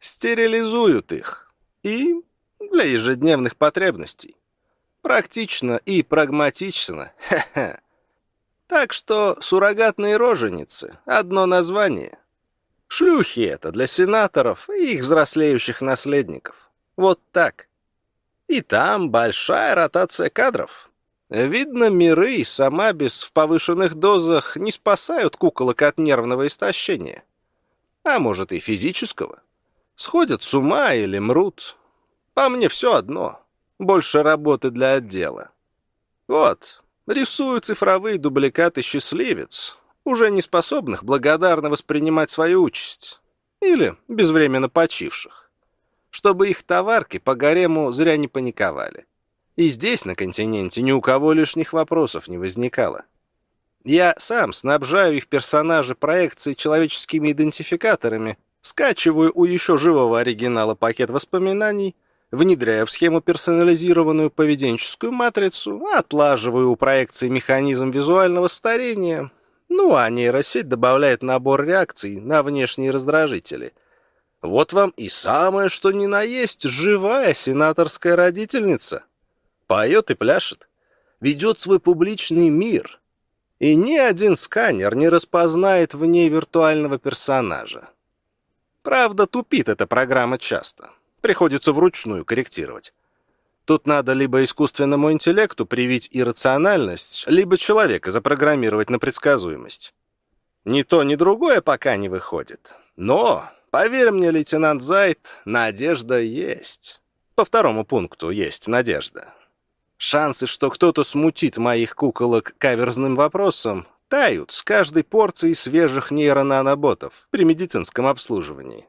стерилизуют их. И для ежедневных потребностей. Практично и прагматично. Ха-ха. Так что суррогатные роженицы — одно название. Шлюхи это для сенаторов и их взрослеющих наследников. Вот так. И там большая ротация кадров. Видно, миры и сама без в повышенных дозах не спасают куколок от нервного истощения. А может и физического. Сходят с ума или мрут. По мне все одно. Больше работы для отдела. Вот, рисую цифровые дубликаты счастливец, уже не способных благодарно воспринимать свою участь. Или безвременно почивших. Чтобы их товарки по гарему зря не паниковали. И здесь, на континенте, ни у кого лишних вопросов не возникало. Я сам снабжаю их персонажи проекции человеческими идентификаторами, Скачиваю у еще живого оригинала пакет воспоминаний, внедряю в схему персонализированную поведенческую матрицу, отлаживаю у проекции механизм визуального старения, ну а нейросеть добавляет набор реакций на внешние раздражители. Вот вам и самое, что ни на есть, живая сенаторская родительница. Поет и пляшет, ведет свой публичный мир, и ни один сканер не распознает в ней виртуального персонажа. Правда, тупит эта программа часто. Приходится вручную корректировать. Тут надо либо искусственному интеллекту привить иррациональность, либо человека запрограммировать на предсказуемость. Ни то, ни другое пока не выходит. Но, поверь мне, лейтенант Зайд, надежда есть. По второму пункту есть надежда. Шансы, что кто-то смутит моих куколок каверзным вопросом, тают с каждой порцией свежих нейронаноботов при медицинском обслуживании.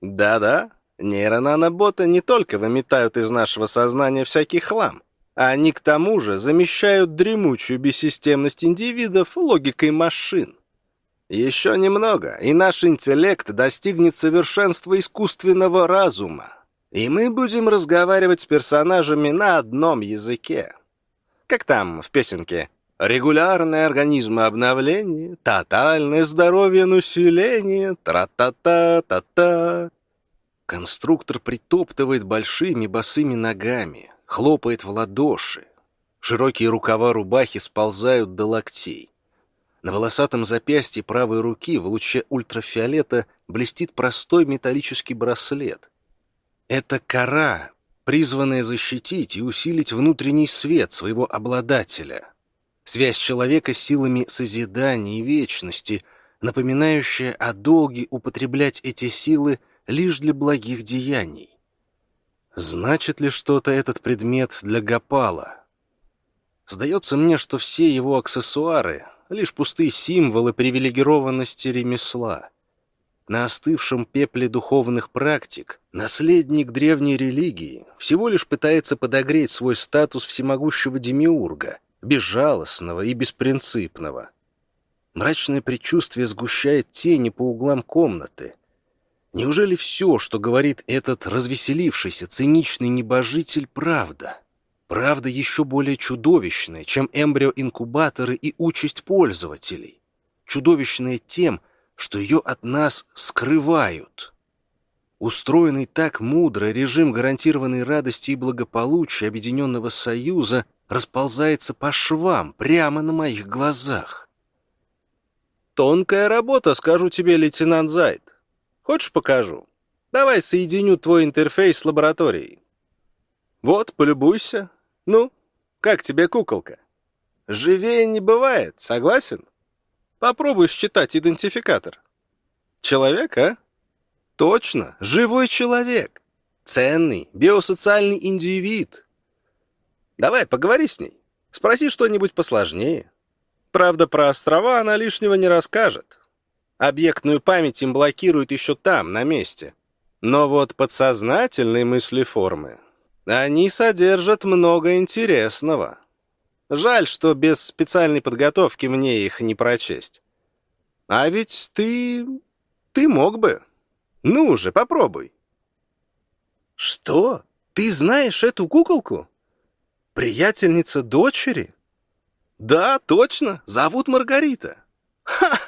Да-да, нейронаноботы не только выметают из нашего сознания всякий хлам, они к тому же замещают дремучую бессистемность индивидов логикой машин. Еще немного, и наш интеллект достигнет совершенства искусственного разума. И мы будем разговаривать с персонажами на одном языке. Как там в песенке? Регулярное организмообновление, тотальное здоровье населения, тра-та-та-та-та. Конструктор притоптывает большими босыми ногами, хлопает в ладоши. Широкие рукава рубахи сползают до локтей. На волосатом запястье правой руки в луче ультрафиолета блестит простой металлический браслет. Это кора, призванная защитить и усилить внутренний свет своего обладателя. Связь человека с силами созидания и вечности, напоминающая о долге употреблять эти силы лишь для благих деяний. Значит ли что-то этот предмет для Гапала? Сдается мне, что все его аксессуары — лишь пустые символы привилегированности ремесла. На остывшем пепле духовных практик наследник древней религии всего лишь пытается подогреть свой статус всемогущего демиурга, безжалостного и беспринципного. Мрачное предчувствие сгущает тени по углам комнаты. Неужели все, что говорит этот развеселившийся, циничный небожитель, правда? Правда еще более чудовищная, чем эмбриоинкубаторы и участь пользователей. Чудовищная тем, что ее от нас скрывают. Устроенный так мудро режим гарантированной радости и благополучия Объединенного Союза расползается по швам прямо на моих глазах. «Тонкая работа, скажу тебе, лейтенант Зайд. Хочешь, покажу? Давай соединю твой интерфейс с лабораторией. Вот, полюбуйся. Ну, как тебе куколка? Живее не бывает, согласен? Попробуй считать идентификатор. Человек, а? Точно, живой человек. Ценный, биосоциальный индивид. Давай, поговори с ней. Спроси что-нибудь посложнее. Правда, про острова она лишнего не расскажет. Объектную память им блокируют еще там, на месте. Но вот подсознательные мысли-формы они содержат много интересного. Жаль, что без специальной подготовки мне их не прочесть. А ведь ты... ты мог бы. Ну же, попробуй. Что? Ты знаешь эту куколку? Приятельница дочери? Да, точно, зовут Маргарита. Ха!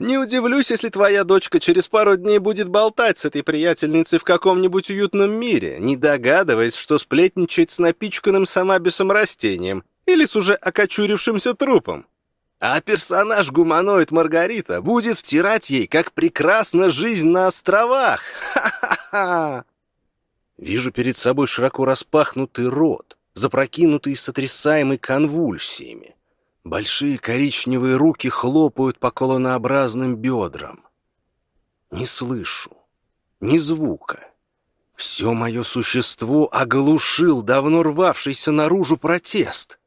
Не удивлюсь, если твоя дочка через пару дней будет болтать с этой приятельницей в каком-нибудь уютном мире, не догадываясь, что сплетничает с напичканным самабисом растением или с уже окочурившимся трупом. А персонаж гуманоид Маргарита будет втирать ей, как прекрасна жизнь на островах. Ха-ха-ха! Вижу перед собой широко распахнутый рот, запрокинутый и сотрясаемый конвульсиями. Большие коричневые руки хлопают по колоннообразным бедрам. Не слышу ни звука. Все мое существо оглушил давно рвавшийся наружу протест.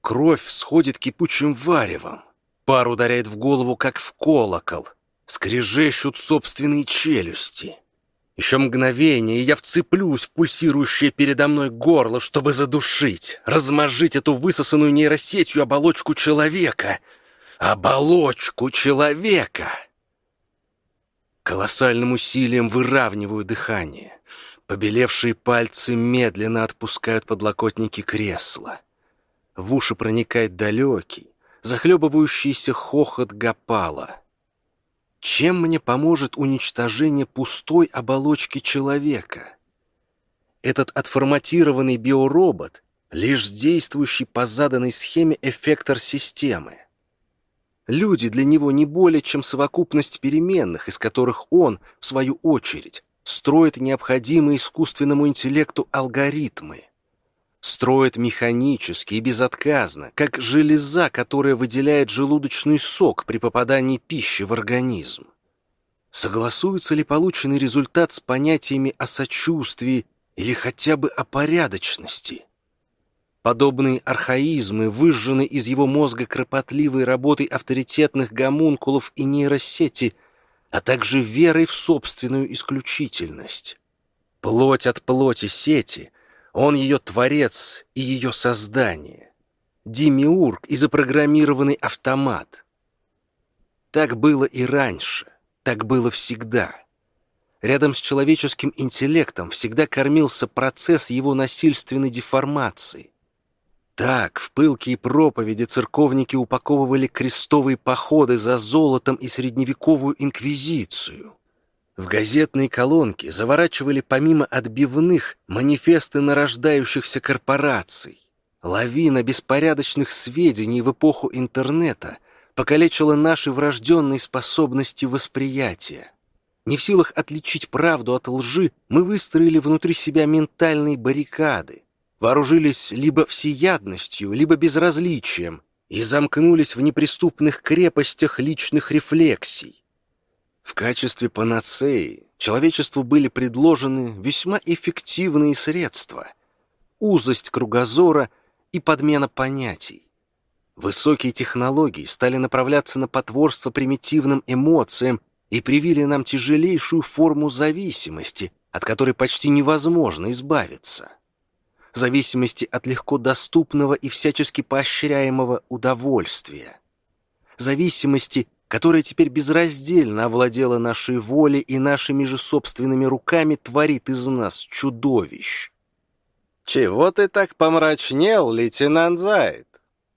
Кровь сходит кипучим варевом. Пар ударяет в голову, как в колокол. Скрежещут собственные челюсти. Еще мгновение, и я вцеплюсь в пульсирующее передо мной горло, чтобы задушить, размажить эту высосанную нейросетью оболочку человека. Оболочку человека! Колоссальным усилием выравниваю дыхание. Побелевшие пальцы медленно отпускают подлокотники кресла. В уши проникает далекий, захлебывающийся хохот Гапала — чем мне поможет уничтожение пустой оболочки человека? Этот отформатированный биоробот — лишь действующий по заданной схеме эффектор системы. Люди для него не более чем совокупность переменных, из которых он, в свою очередь, строит необходимые искусственному интеллекту алгоритмы — строит механически и безотказно, как железа, которая выделяет желудочный сок при попадании пищи в организм. Согласуется ли полученный результат с понятиями о сочувствии или хотя бы о порядочности? Подобные архаизмы выжжены из его мозга кропотливой работой авторитетных гомункулов и нейросети, а также верой в собственную исключительность. Плоть от плоти сети — он ее творец и ее создание. Демиург и запрограммированный автомат. Так было и раньше, так было всегда. Рядом с человеческим интеллектом всегда кормился процесс его насильственной деформации. Так, в пылкие проповеди церковники упаковывали крестовые походы за золотом и средневековую инквизицию. В газетные колонки заворачивали помимо отбивных манифесты нарождающихся корпораций. Лавина беспорядочных сведений в эпоху интернета покалечила наши врожденные способности восприятия. Не в силах отличить правду от лжи, мы выстроили внутри себя ментальные баррикады, вооружились либо всеядностью, либо безразличием и замкнулись в неприступных крепостях личных рефлексий. В качестве панацеи человечеству были предложены весьма эффективные средства – узость кругозора и подмена понятий. Высокие технологии стали направляться на потворство примитивным эмоциям и привили нам тяжелейшую форму зависимости, от которой почти невозможно избавиться. Зависимости от легко доступного и всячески поощряемого удовольствия. Зависимости которая теперь безраздельно овладела нашей волей и нашими же собственными руками творит из нас чудовищ. «Чего ты так помрачнел, лейтенант Зайд?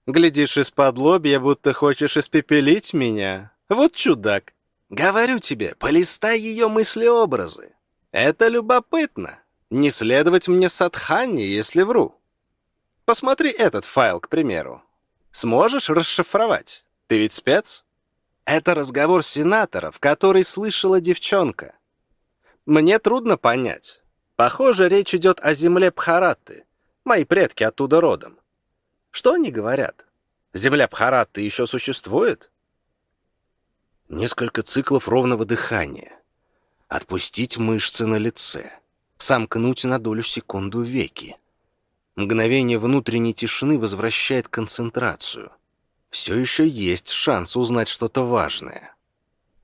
Глядишь из-под лобья, будто хочешь испепелить меня? Вот чудак!» «Говорю тебе, полистай ее мыслеобразы. Это любопытно. Не следовать мне садхани, если вру. Посмотри этот файл, к примеру. Сможешь расшифровать? Ты ведь спец?» Это разговор сенаторов, который слышала девчонка. Мне трудно понять. Похоже, речь идет о земле Бхаратты. Мои предки оттуда родом. Что они говорят? Земля Бхаратты еще существует? Несколько циклов ровного дыхания. Отпустить мышцы на лице. Сомкнуть на долю секунду веки. Мгновение внутренней тишины возвращает концентрацию все еще есть шанс узнать что-то важное.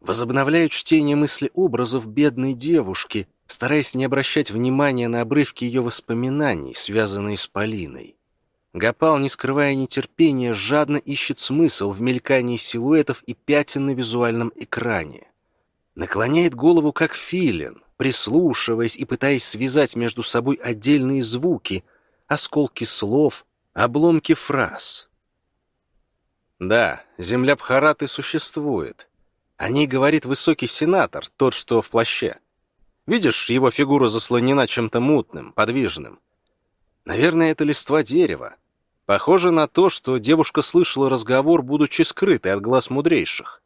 Возобновляю чтение мысли образов бедной девушки, стараясь не обращать внимания на обрывки ее воспоминаний, связанные с Полиной. Гапал, не скрывая нетерпения, жадно ищет смысл в мелькании силуэтов и пятен на визуальном экране. Наклоняет голову, как филин, прислушиваясь и пытаясь связать между собой отдельные звуки, осколки слов, обломки фраз. Да, земля Бхараты существует. О ней говорит высокий сенатор, тот, что в плаще. Видишь, его фигура заслонена чем-то мутным, подвижным. Наверное, это листва дерева. Похоже на то, что девушка слышала разговор, будучи скрытой от глаз мудрейших.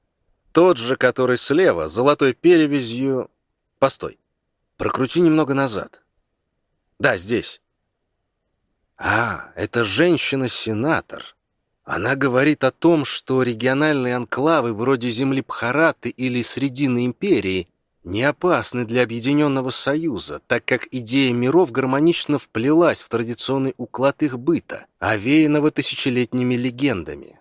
Тот же, который слева, золотой перевязью... Постой. Прокрути немного назад. Да, здесь. А, это женщина-сенатор. Она говорит о том, что региональные анклавы вроде земли Бхараты или Срединной империи не опасны для Объединенного Союза, так как идея миров гармонично вплелась в традиционный уклад их быта, овеянного тысячелетними легендами.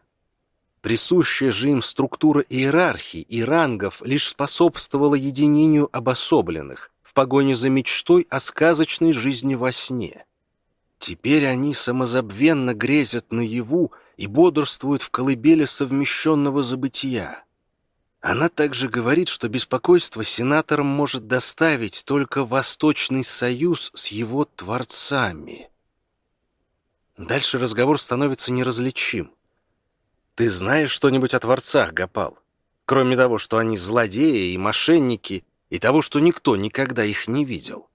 Присущая же им структура иерархии и рангов лишь способствовала единению обособленных в погоне за мечтой о сказочной жизни во сне. Теперь они самозабвенно грезят наяву, и бодрствует в колыбели совмещенного забытия. Она также говорит, что беспокойство сенаторам может доставить только Восточный Союз с его творцами. Дальше разговор становится неразличим. Ты знаешь что-нибудь о творцах, Гапал? Кроме того, что они злодеи и мошенники, и того, что никто никогда их не видел.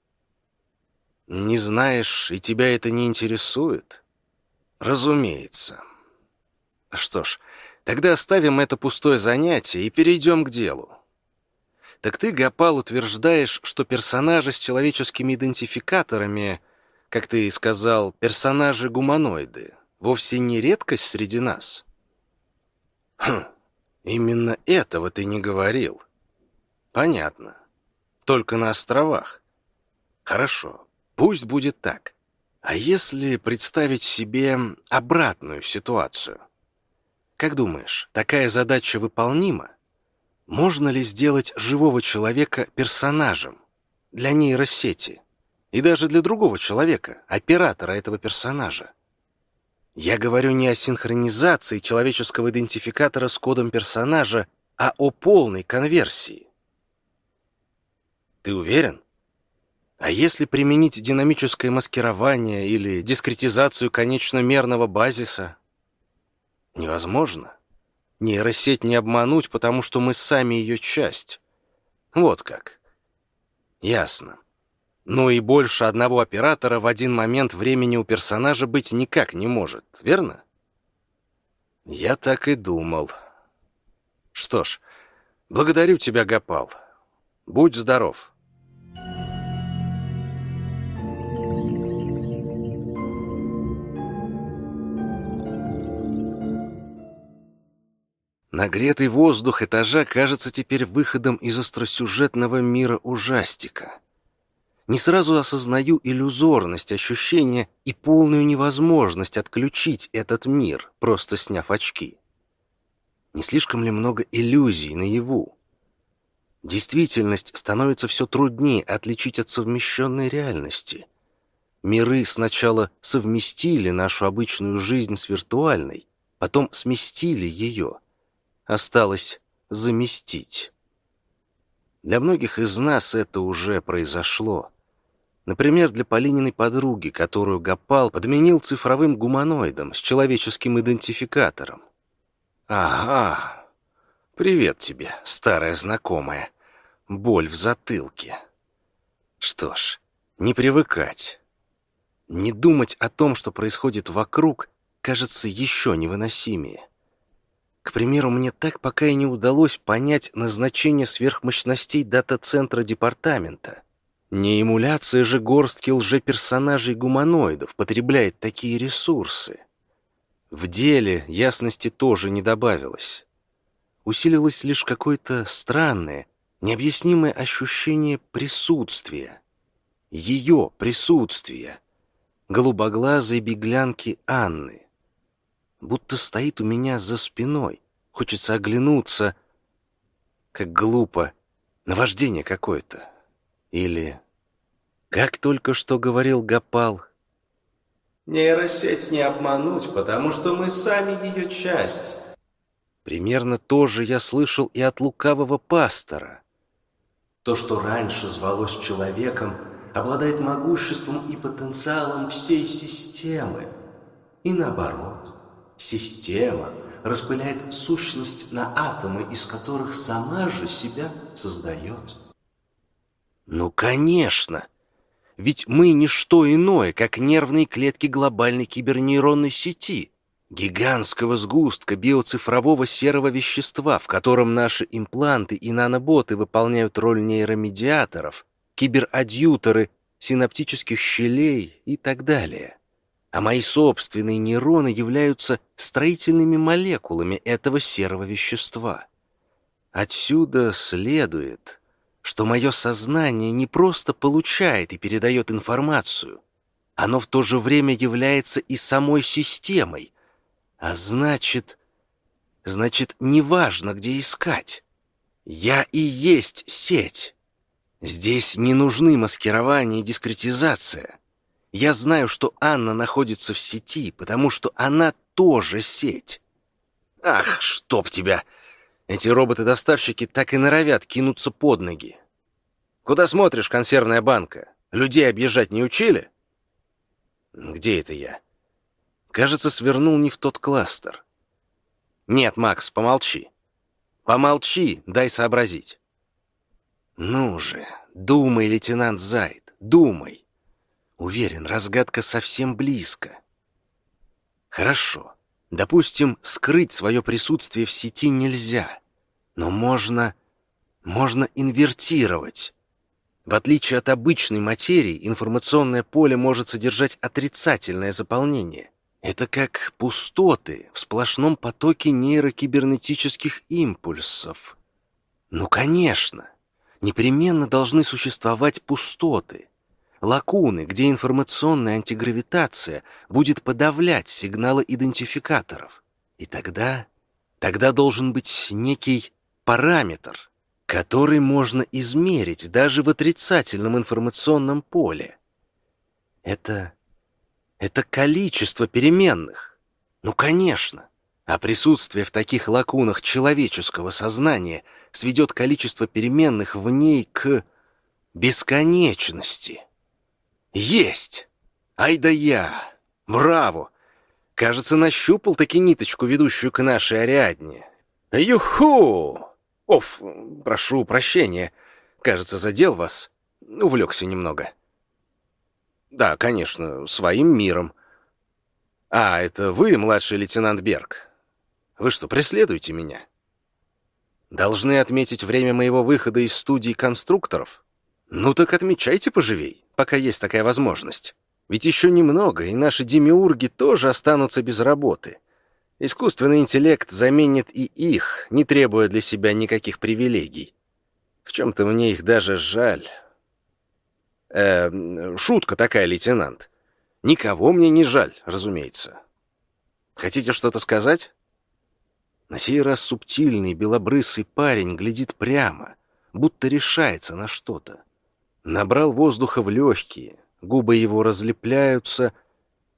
Не знаешь, и тебя это не интересует? Разумеется. Что ж, тогда оставим это пустое занятие и перейдем к делу. Так ты, Гапал, утверждаешь, что персонажи с человеческими идентификаторами, как ты сказал, персонажи-гуманоиды, вовсе не редкость среди нас? Хм, именно этого ты не говорил. Понятно. Только на островах. Хорошо, пусть будет так. А если представить себе обратную ситуацию — как думаешь, такая задача выполнима? Можно ли сделать живого человека персонажем для нейросети и даже для другого человека, оператора этого персонажа? Я говорю не о синхронизации человеческого идентификатора с кодом персонажа, а о полной конверсии. Ты уверен? А если применить динамическое маскирование или дискретизацию конечномерного базиса? Невозможно. Нейросеть не обмануть, потому что мы сами ее часть. Вот как. Ясно. Ну и больше одного оператора в один момент времени у персонажа быть никак не может, верно? Я так и думал. Что ж, благодарю тебя, Гапал. Будь здоров. Нагретый воздух этажа кажется теперь выходом из остросюжетного мира ужастика. Не сразу осознаю иллюзорность ощущения и полную невозможность отключить этот мир, просто сняв очки. Не слишком ли много иллюзий наяву? Действительность становится все труднее отличить от совмещенной реальности. Миры сначала совместили нашу обычную жизнь с виртуальной, потом сместили ее — Осталось заместить. Для многих из нас это уже произошло. Например, для Полининой подруги, которую Гапал подменил цифровым гуманоидом с человеческим идентификатором. Ага. Привет тебе, старая знакомая. Боль в затылке. Что ж, не привыкать. Не думать о том, что происходит вокруг, кажется еще невыносимее. К примеру, мне так пока и не удалось понять назначение сверхмощностей дата-центра департамента. Не эмуляция же горстки лжеперсонажей-гуманоидов потребляет такие ресурсы. В деле ясности тоже не добавилось. Усилилось лишь какое-то странное, необъяснимое ощущение присутствия. Ее присутствия. Голубоглазой беглянки Анны будто стоит у меня за спиной. Хочется оглянуться. Как глупо. Наваждение какое-то. Или... Как только что говорил Гапал. Нейросеть не обмануть, потому что мы сами ее часть. Примерно то же я слышал и от лукавого пастора. То, что раньше звалось человеком, обладает могуществом и потенциалом всей системы. И наоборот. Система распыляет сущность на атомы, из которых сама же себя создает. Ну, конечно! Ведь мы не что иное, как нервные клетки глобальной кибернейронной сети, гигантского сгустка биоцифрового серого вещества, в котором наши импланты и наноботы выполняют роль нейромедиаторов, киберадъюторы, синаптических щелей и так далее а мои собственные нейроны являются строительными молекулами этого серого вещества. Отсюда следует, что мое сознание не просто получает и передает информацию, оно в то же время является и самой системой, а значит, значит, неважно, где искать. Я и есть сеть. Здесь не нужны маскирование и дискретизация — я знаю, что Анна находится в сети, потому что она тоже сеть. Ах, чтоб тебя! Эти роботы-доставщики так и норовят кинуться под ноги. Куда смотришь, консервная банка? Людей объезжать не учили? Где это я? Кажется, свернул не в тот кластер. Нет, Макс, помолчи. Помолчи, дай сообразить. Ну же, думай, лейтенант Зайд, думай. Уверен, разгадка совсем близко. Хорошо. Допустим, скрыть свое присутствие в сети нельзя. Но можно... можно инвертировать. В отличие от обычной материи, информационное поле может содержать отрицательное заполнение. Это как пустоты в сплошном потоке нейрокибернетических импульсов. Ну, конечно, непременно должны существовать пустоты — лакуны, где информационная антигравитация будет подавлять сигналы идентификаторов. И тогда, тогда должен быть некий параметр, который можно измерить даже в отрицательном информационном поле. Это, это количество переменных. Ну, конечно. А присутствие в таких лакунах человеческого сознания сведет количество переменных в ней к бесконечности. Есть! Ай да я! Браво! Кажется, нащупал таки ниточку, ведущую к нашей Ариадне. Юху! Оф, прошу прощения. Кажется, задел вас. Увлекся немного. Да, конечно, своим миром. А, это вы, младший лейтенант Берг. Вы что, преследуете меня? Должны отметить время моего выхода из студии конструкторов? Ну так отмечайте поживей, пока есть такая возможность. Ведь еще немного, и наши демиурги тоже останутся без работы. Искусственный интеллект заменит и их, не требуя для себя никаких привилегий. В чем-то мне их даже жаль. Э, шутка такая, лейтенант. Никого мне не жаль, разумеется. Хотите что-то сказать? На сей раз субтильный белобрысый парень глядит прямо, будто решается на что-то. Набрал воздуха в легкие, губы его разлепляются,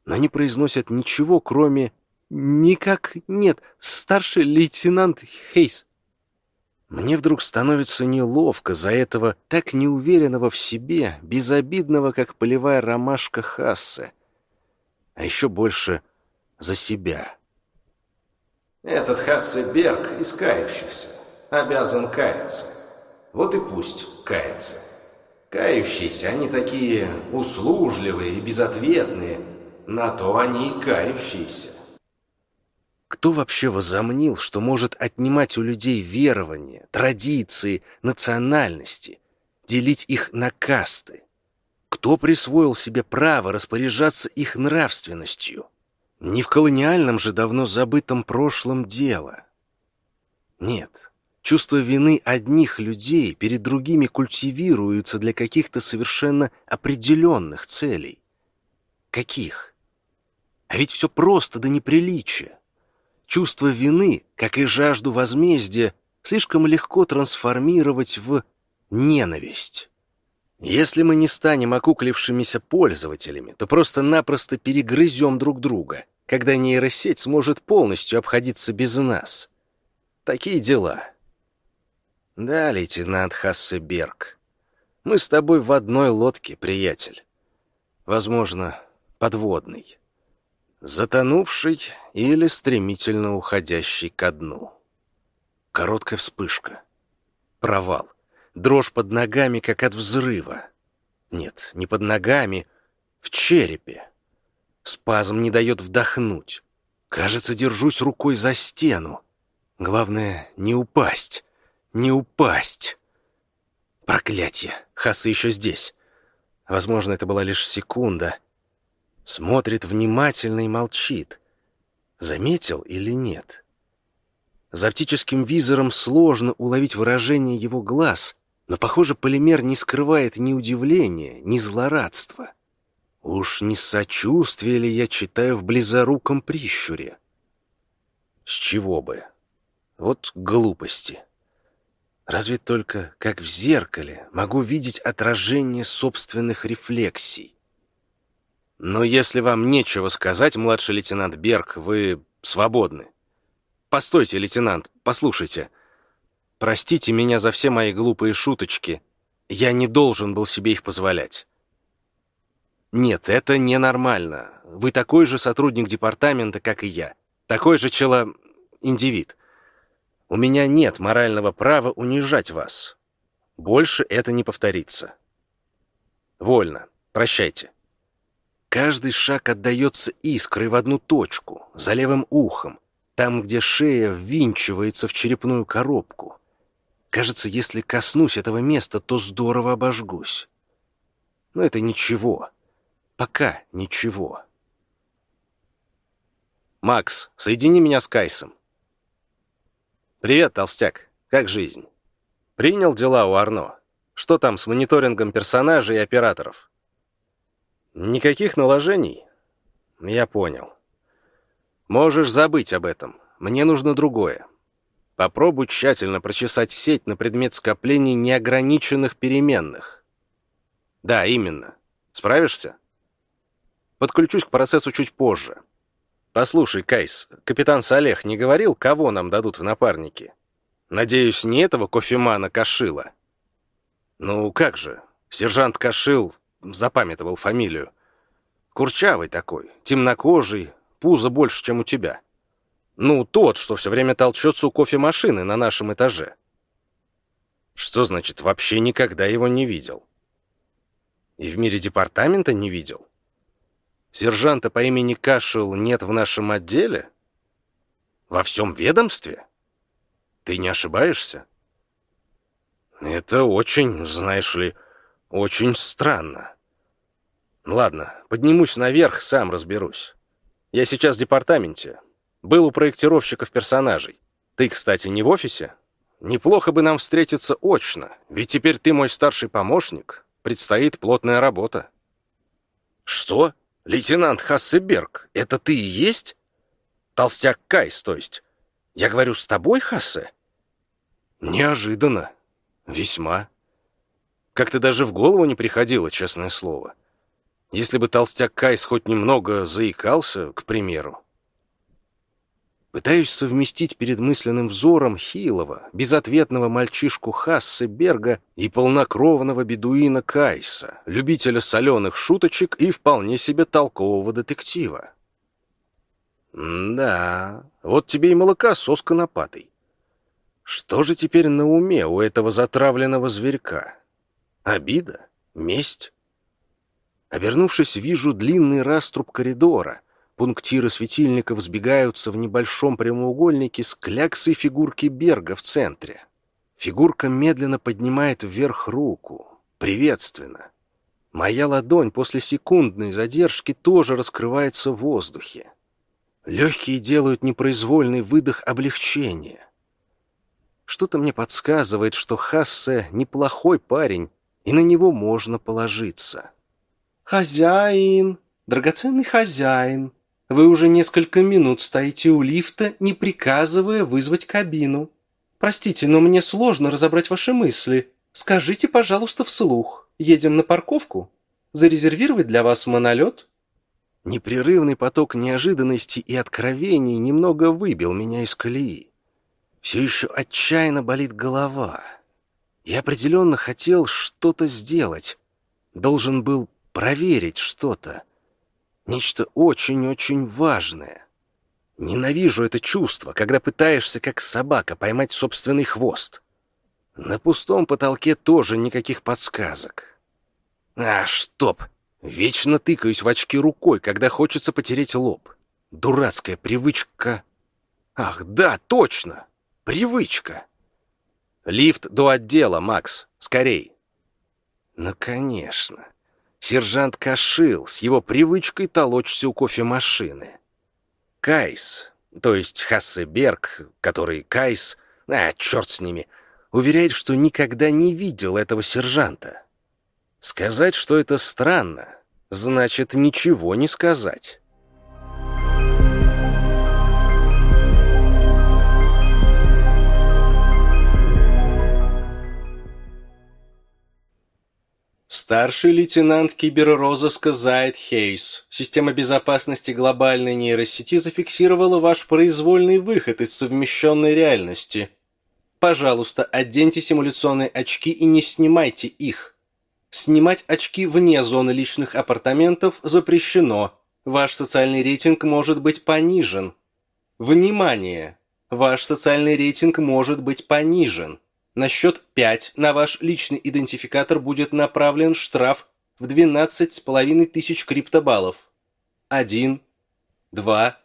но не произносят ничего, кроме «Никак нет, старший лейтенант Хейс». Мне вдруг становится неловко за этого так неуверенного в себе, безобидного, как полевая ромашка Хассе. А еще больше за себя. Этот Хассе Берг из кающихся обязан каяться. Вот и пусть кается. Кающиеся, они такие услужливые и безответные. На то они и кающиеся. Кто вообще возомнил, что может отнимать у людей верования, традиции, национальности, делить их на касты? Кто присвоил себе право распоряжаться их нравственностью? Не в колониальном же давно забытом прошлом дело. Нет, чувство вины одних людей перед другими культивируется для каких-то совершенно определенных целей. Каких? А ведь все просто до неприличия. Чувство вины, как и жажду возмездия, слишком легко трансформировать в ненависть. Если мы не станем окуклившимися пользователями, то просто-напросто перегрызем друг друга, когда нейросеть сможет полностью обходиться без нас. Такие дела. Да, лейтенант Хассеберг, мы с тобой в одной лодке, приятель. Возможно, подводный затонувший или стремительно уходящий ко дну. Короткая вспышка. Провал. Дрожь под ногами, как от взрыва. Нет, не под ногами, в черепе. Спазм не дает вдохнуть. Кажется, держусь рукой за стену. Главное, не упасть. Не упасть. Проклятье. Хасы еще здесь. Возможно, это была лишь секунда — Смотрит внимательно и молчит. Заметил или нет? За оптическим визором сложно уловить выражение его глаз, но, похоже, полимер не скрывает ни удивления, ни злорадства. Уж не сочувствие ли я читаю в близоруком прищуре? С чего бы? Вот глупости. Разве только, как в зеркале, могу видеть отражение собственных рефлексий. Но если вам нечего сказать, младший лейтенант Берг, вы свободны. Постойте, лейтенант, послушайте. Простите меня за все мои глупые шуточки. Я не должен был себе их позволять. Нет, это ненормально. Вы такой же сотрудник департамента, как и я. Такой же чело... индивид. У меня нет морального права унижать вас. Больше это не повторится. Вольно. Прощайте. Каждый шаг отдается искрой в одну точку, за левым ухом, там, где шея ввинчивается в черепную коробку. Кажется, если коснусь этого места, то здорово обожгусь. Но это ничего. Пока ничего. «Макс, соедини меня с Кайсом». «Привет, толстяк. Как жизнь?» «Принял дела у Арно. Что там с мониторингом персонажей и операторов?» Никаких наложений? Я понял. Можешь забыть об этом. Мне нужно другое. Попробуй тщательно прочесать сеть на предмет скоплений неограниченных переменных. Да, именно. Справишься? Подключусь к процессу чуть позже. Послушай, Кайс, капитан Салех не говорил, кого нам дадут в напарники? Надеюсь, не этого кофемана Кашила? Ну, как же, сержант Кашил запамятовал фамилию. Курчавый такой, темнокожий, пузо больше, чем у тебя. Ну, тот, что все время толчется у кофемашины на нашем этаже. Что значит, вообще никогда его не видел? И в мире департамента не видел? Сержанта по имени Кашел нет в нашем отделе? Во всем ведомстве? Ты не ошибаешься? Это очень, знаешь ли, очень странно. Ладно, поднимусь наверх, сам разберусь. Я сейчас в департаменте. Был у проектировщиков персонажей. Ты, кстати, не в офисе? Неплохо бы нам встретиться очно, ведь теперь ты мой старший помощник. Предстоит плотная работа. Что? Лейтенант Хассеберг, это ты и есть? Толстяк Кайс, то есть. Я говорю с тобой, Хассе? Неожиданно. Весьма. Как-то даже в голову не приходило, честное слово. Если бы толстяк Кайс хоть немного заикался, к примеру. Пытаюсь совместить перед мысленным взором хилого, безответного мальчишку Хассе Берга и полнокровного бедуина Кайса, любителя соленых шуточек и вполне себе толкового детектива. да, вот тебе и молокосос конопатый. Что же теперь на уме у этого затравленного зверька? Обида? Месть? Обернувшись, вижу длинный раструб коридора — Пунктиры светильников сбегаются в небольшом прямоугольнике с кляксой фигурки Берга в центре. Фигурка медленно поднимает вверх руку. Приветственно. Моя ладонь после секундной задержки тоже раскрывается в воздухе. Легкие делают непроизвольный выдох облегчения. Что-то мне подсказывает, что Хассе неплохой парень, и на него можно положиться. «Хозяин! Драгоценный хозяин!» Вы уже несколько минут стоите у лифта, не приказывая вызвать кабину. Простите, но мне сложно разобрать ваши мысли. Скажите, пожалуйста, вслух. Едем на парковку? Зарезервировать для вас монолет?» Непрерывный поток неожиданностей и откровений немного выбил меня из колеи. Все еще отчаянно болит голова. Я определенно хотел что-то сделать. Должен был проверить что-то. Нечто очень-очень важное. Ненавижу это чувство, когда пытаешься, как собака, поймать собственный хвост. На пустом потолке тоже никаких подсказок. А, стоп! Вечно тыкаюсь в очки рукой, когда хочется потереть лоб. Дурацкая привычка. Ах, да, точно! Привычка! Лифт до отдела, Макс. Скорей. Ну, конечно сержант Кашил с его привычкой толочься у кофемашины. Кайс, то есть Хассеберг, который Кайс, а, черт с ними, уверяет, что никогда не видел этого сержанта. Сказать, что это странно, значит ничего не сказать. Старший лейтенант киберрозыска Зайд Хейс. Система безопасности глобальной нейросети зафиксировала ваш произвольный выход из совмещенной реальности. Пожалуйста, оденьте симуляционные очки и не снимайте их. Снимать очки вне зоны личных апартаментов запрещено. Ваш социальный рейтинг может быть понижен. Внимание! Ваш социальный рейтинг может быть понижен. На счет 5 на ваш личный идентификатор будет направлен штраф в 12,5 тысяч криптобаллов. Один, два,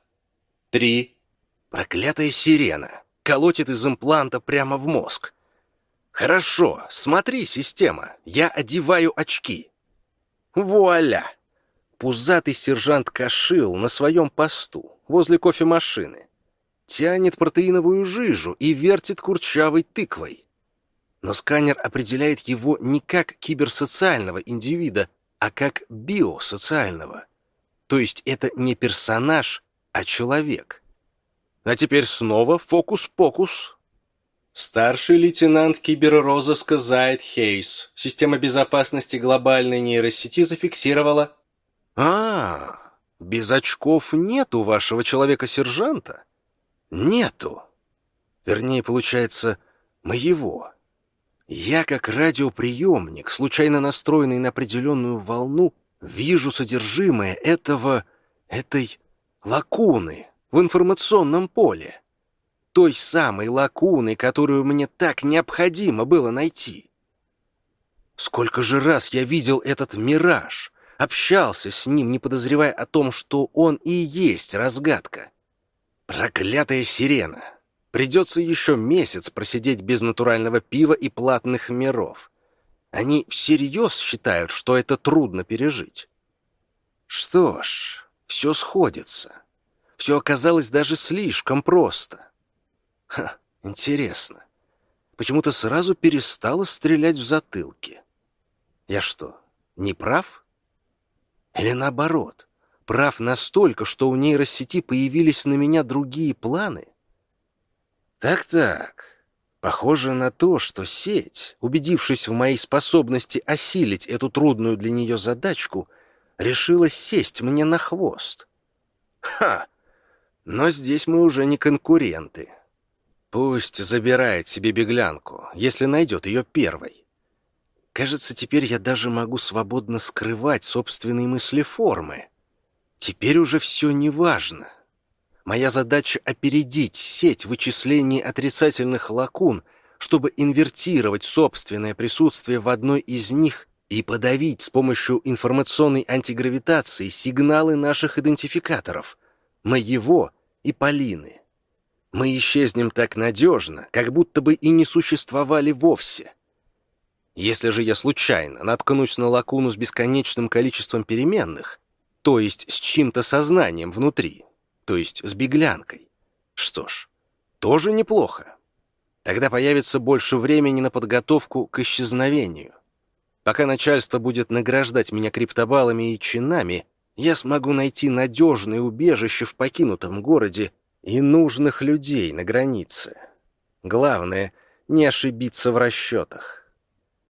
три. Проклятая сирена. Колотит из импланта прямо в мозг. Хорошо, смотри, система. Я одеваю очки. Вуаля! Пузатый сержант Кашил на своем посту, возле кофемашины. Тянет протеиновую жижу и вертит курчавой тыквой но сканер определяет его не как киберсоциального индивида, а как биосоциального. То есть это не персонаж, а человек. А теперь снова фокус-покус. Старший лейтенант киберрозыска Зайд Хейс. Система безопасности глобальной нейросети зафиксировала... А, -а, -а без очков нету вашего человека-сержанта? Нету. Вернее, получается, моего. Я, как радиоприемник, случайно настроенный на определенную волну, вижу содержимое этого... этой лакуны в информационном поле. Той самой лакуны, которую мне так необходимо было найти. Сколько же раз я видел этот мираж, общался с ним, не подозревая о том, что он и есть разгадка. Проклятая сирена! Придется еще месяц просидеть без натурального пива и платных миров. Они всерьез считают, что это трудно пережить. Что ж, все сходится. Все оказалось даже слишком просто. Ха, интересно. Почему-то сразу перестала стрелять в затылки. Я что, не прав? Или наоборот, прав настолько, что у нейросети появились на меня другие планы? Так-так. Похоже на то, что сеть, убедившись в моей способности осилить эту трудную для нее задачку, решила сесть мне на хвост. Ха! Но здесь мы уже не конкуренты. Пусть забирает себе беглянку, если найдет ее первой. Кажется, теперь я даже могу свободно скрывать собственные мысли формы. Теперь уже все не важно. Моя задача — опередить сеть вычислений отрицательных лакун, чтобы инвертировать собственное присутствие в одной из них и подавить с помощью информационной антигравитации сигналы наших идентификаторов, моего и Полины. Мы исчезнем так надежно, как будто бы и не существовали вовсе. Если же я случайно наткнусь на лакуну с бесконечным количеством переменных, то есть с чьим-то сознанием внутри, то есть с беглянкой, что ж, тоже неплохо. Тогда появится больше времени на подготовку к исчезновению. Пока начальство будет награждать меня криптобалами и чинами, я смогу найти надежное убежище в покинутом городе и нужных людей на границе. Главное — не ошибиться в расчетах.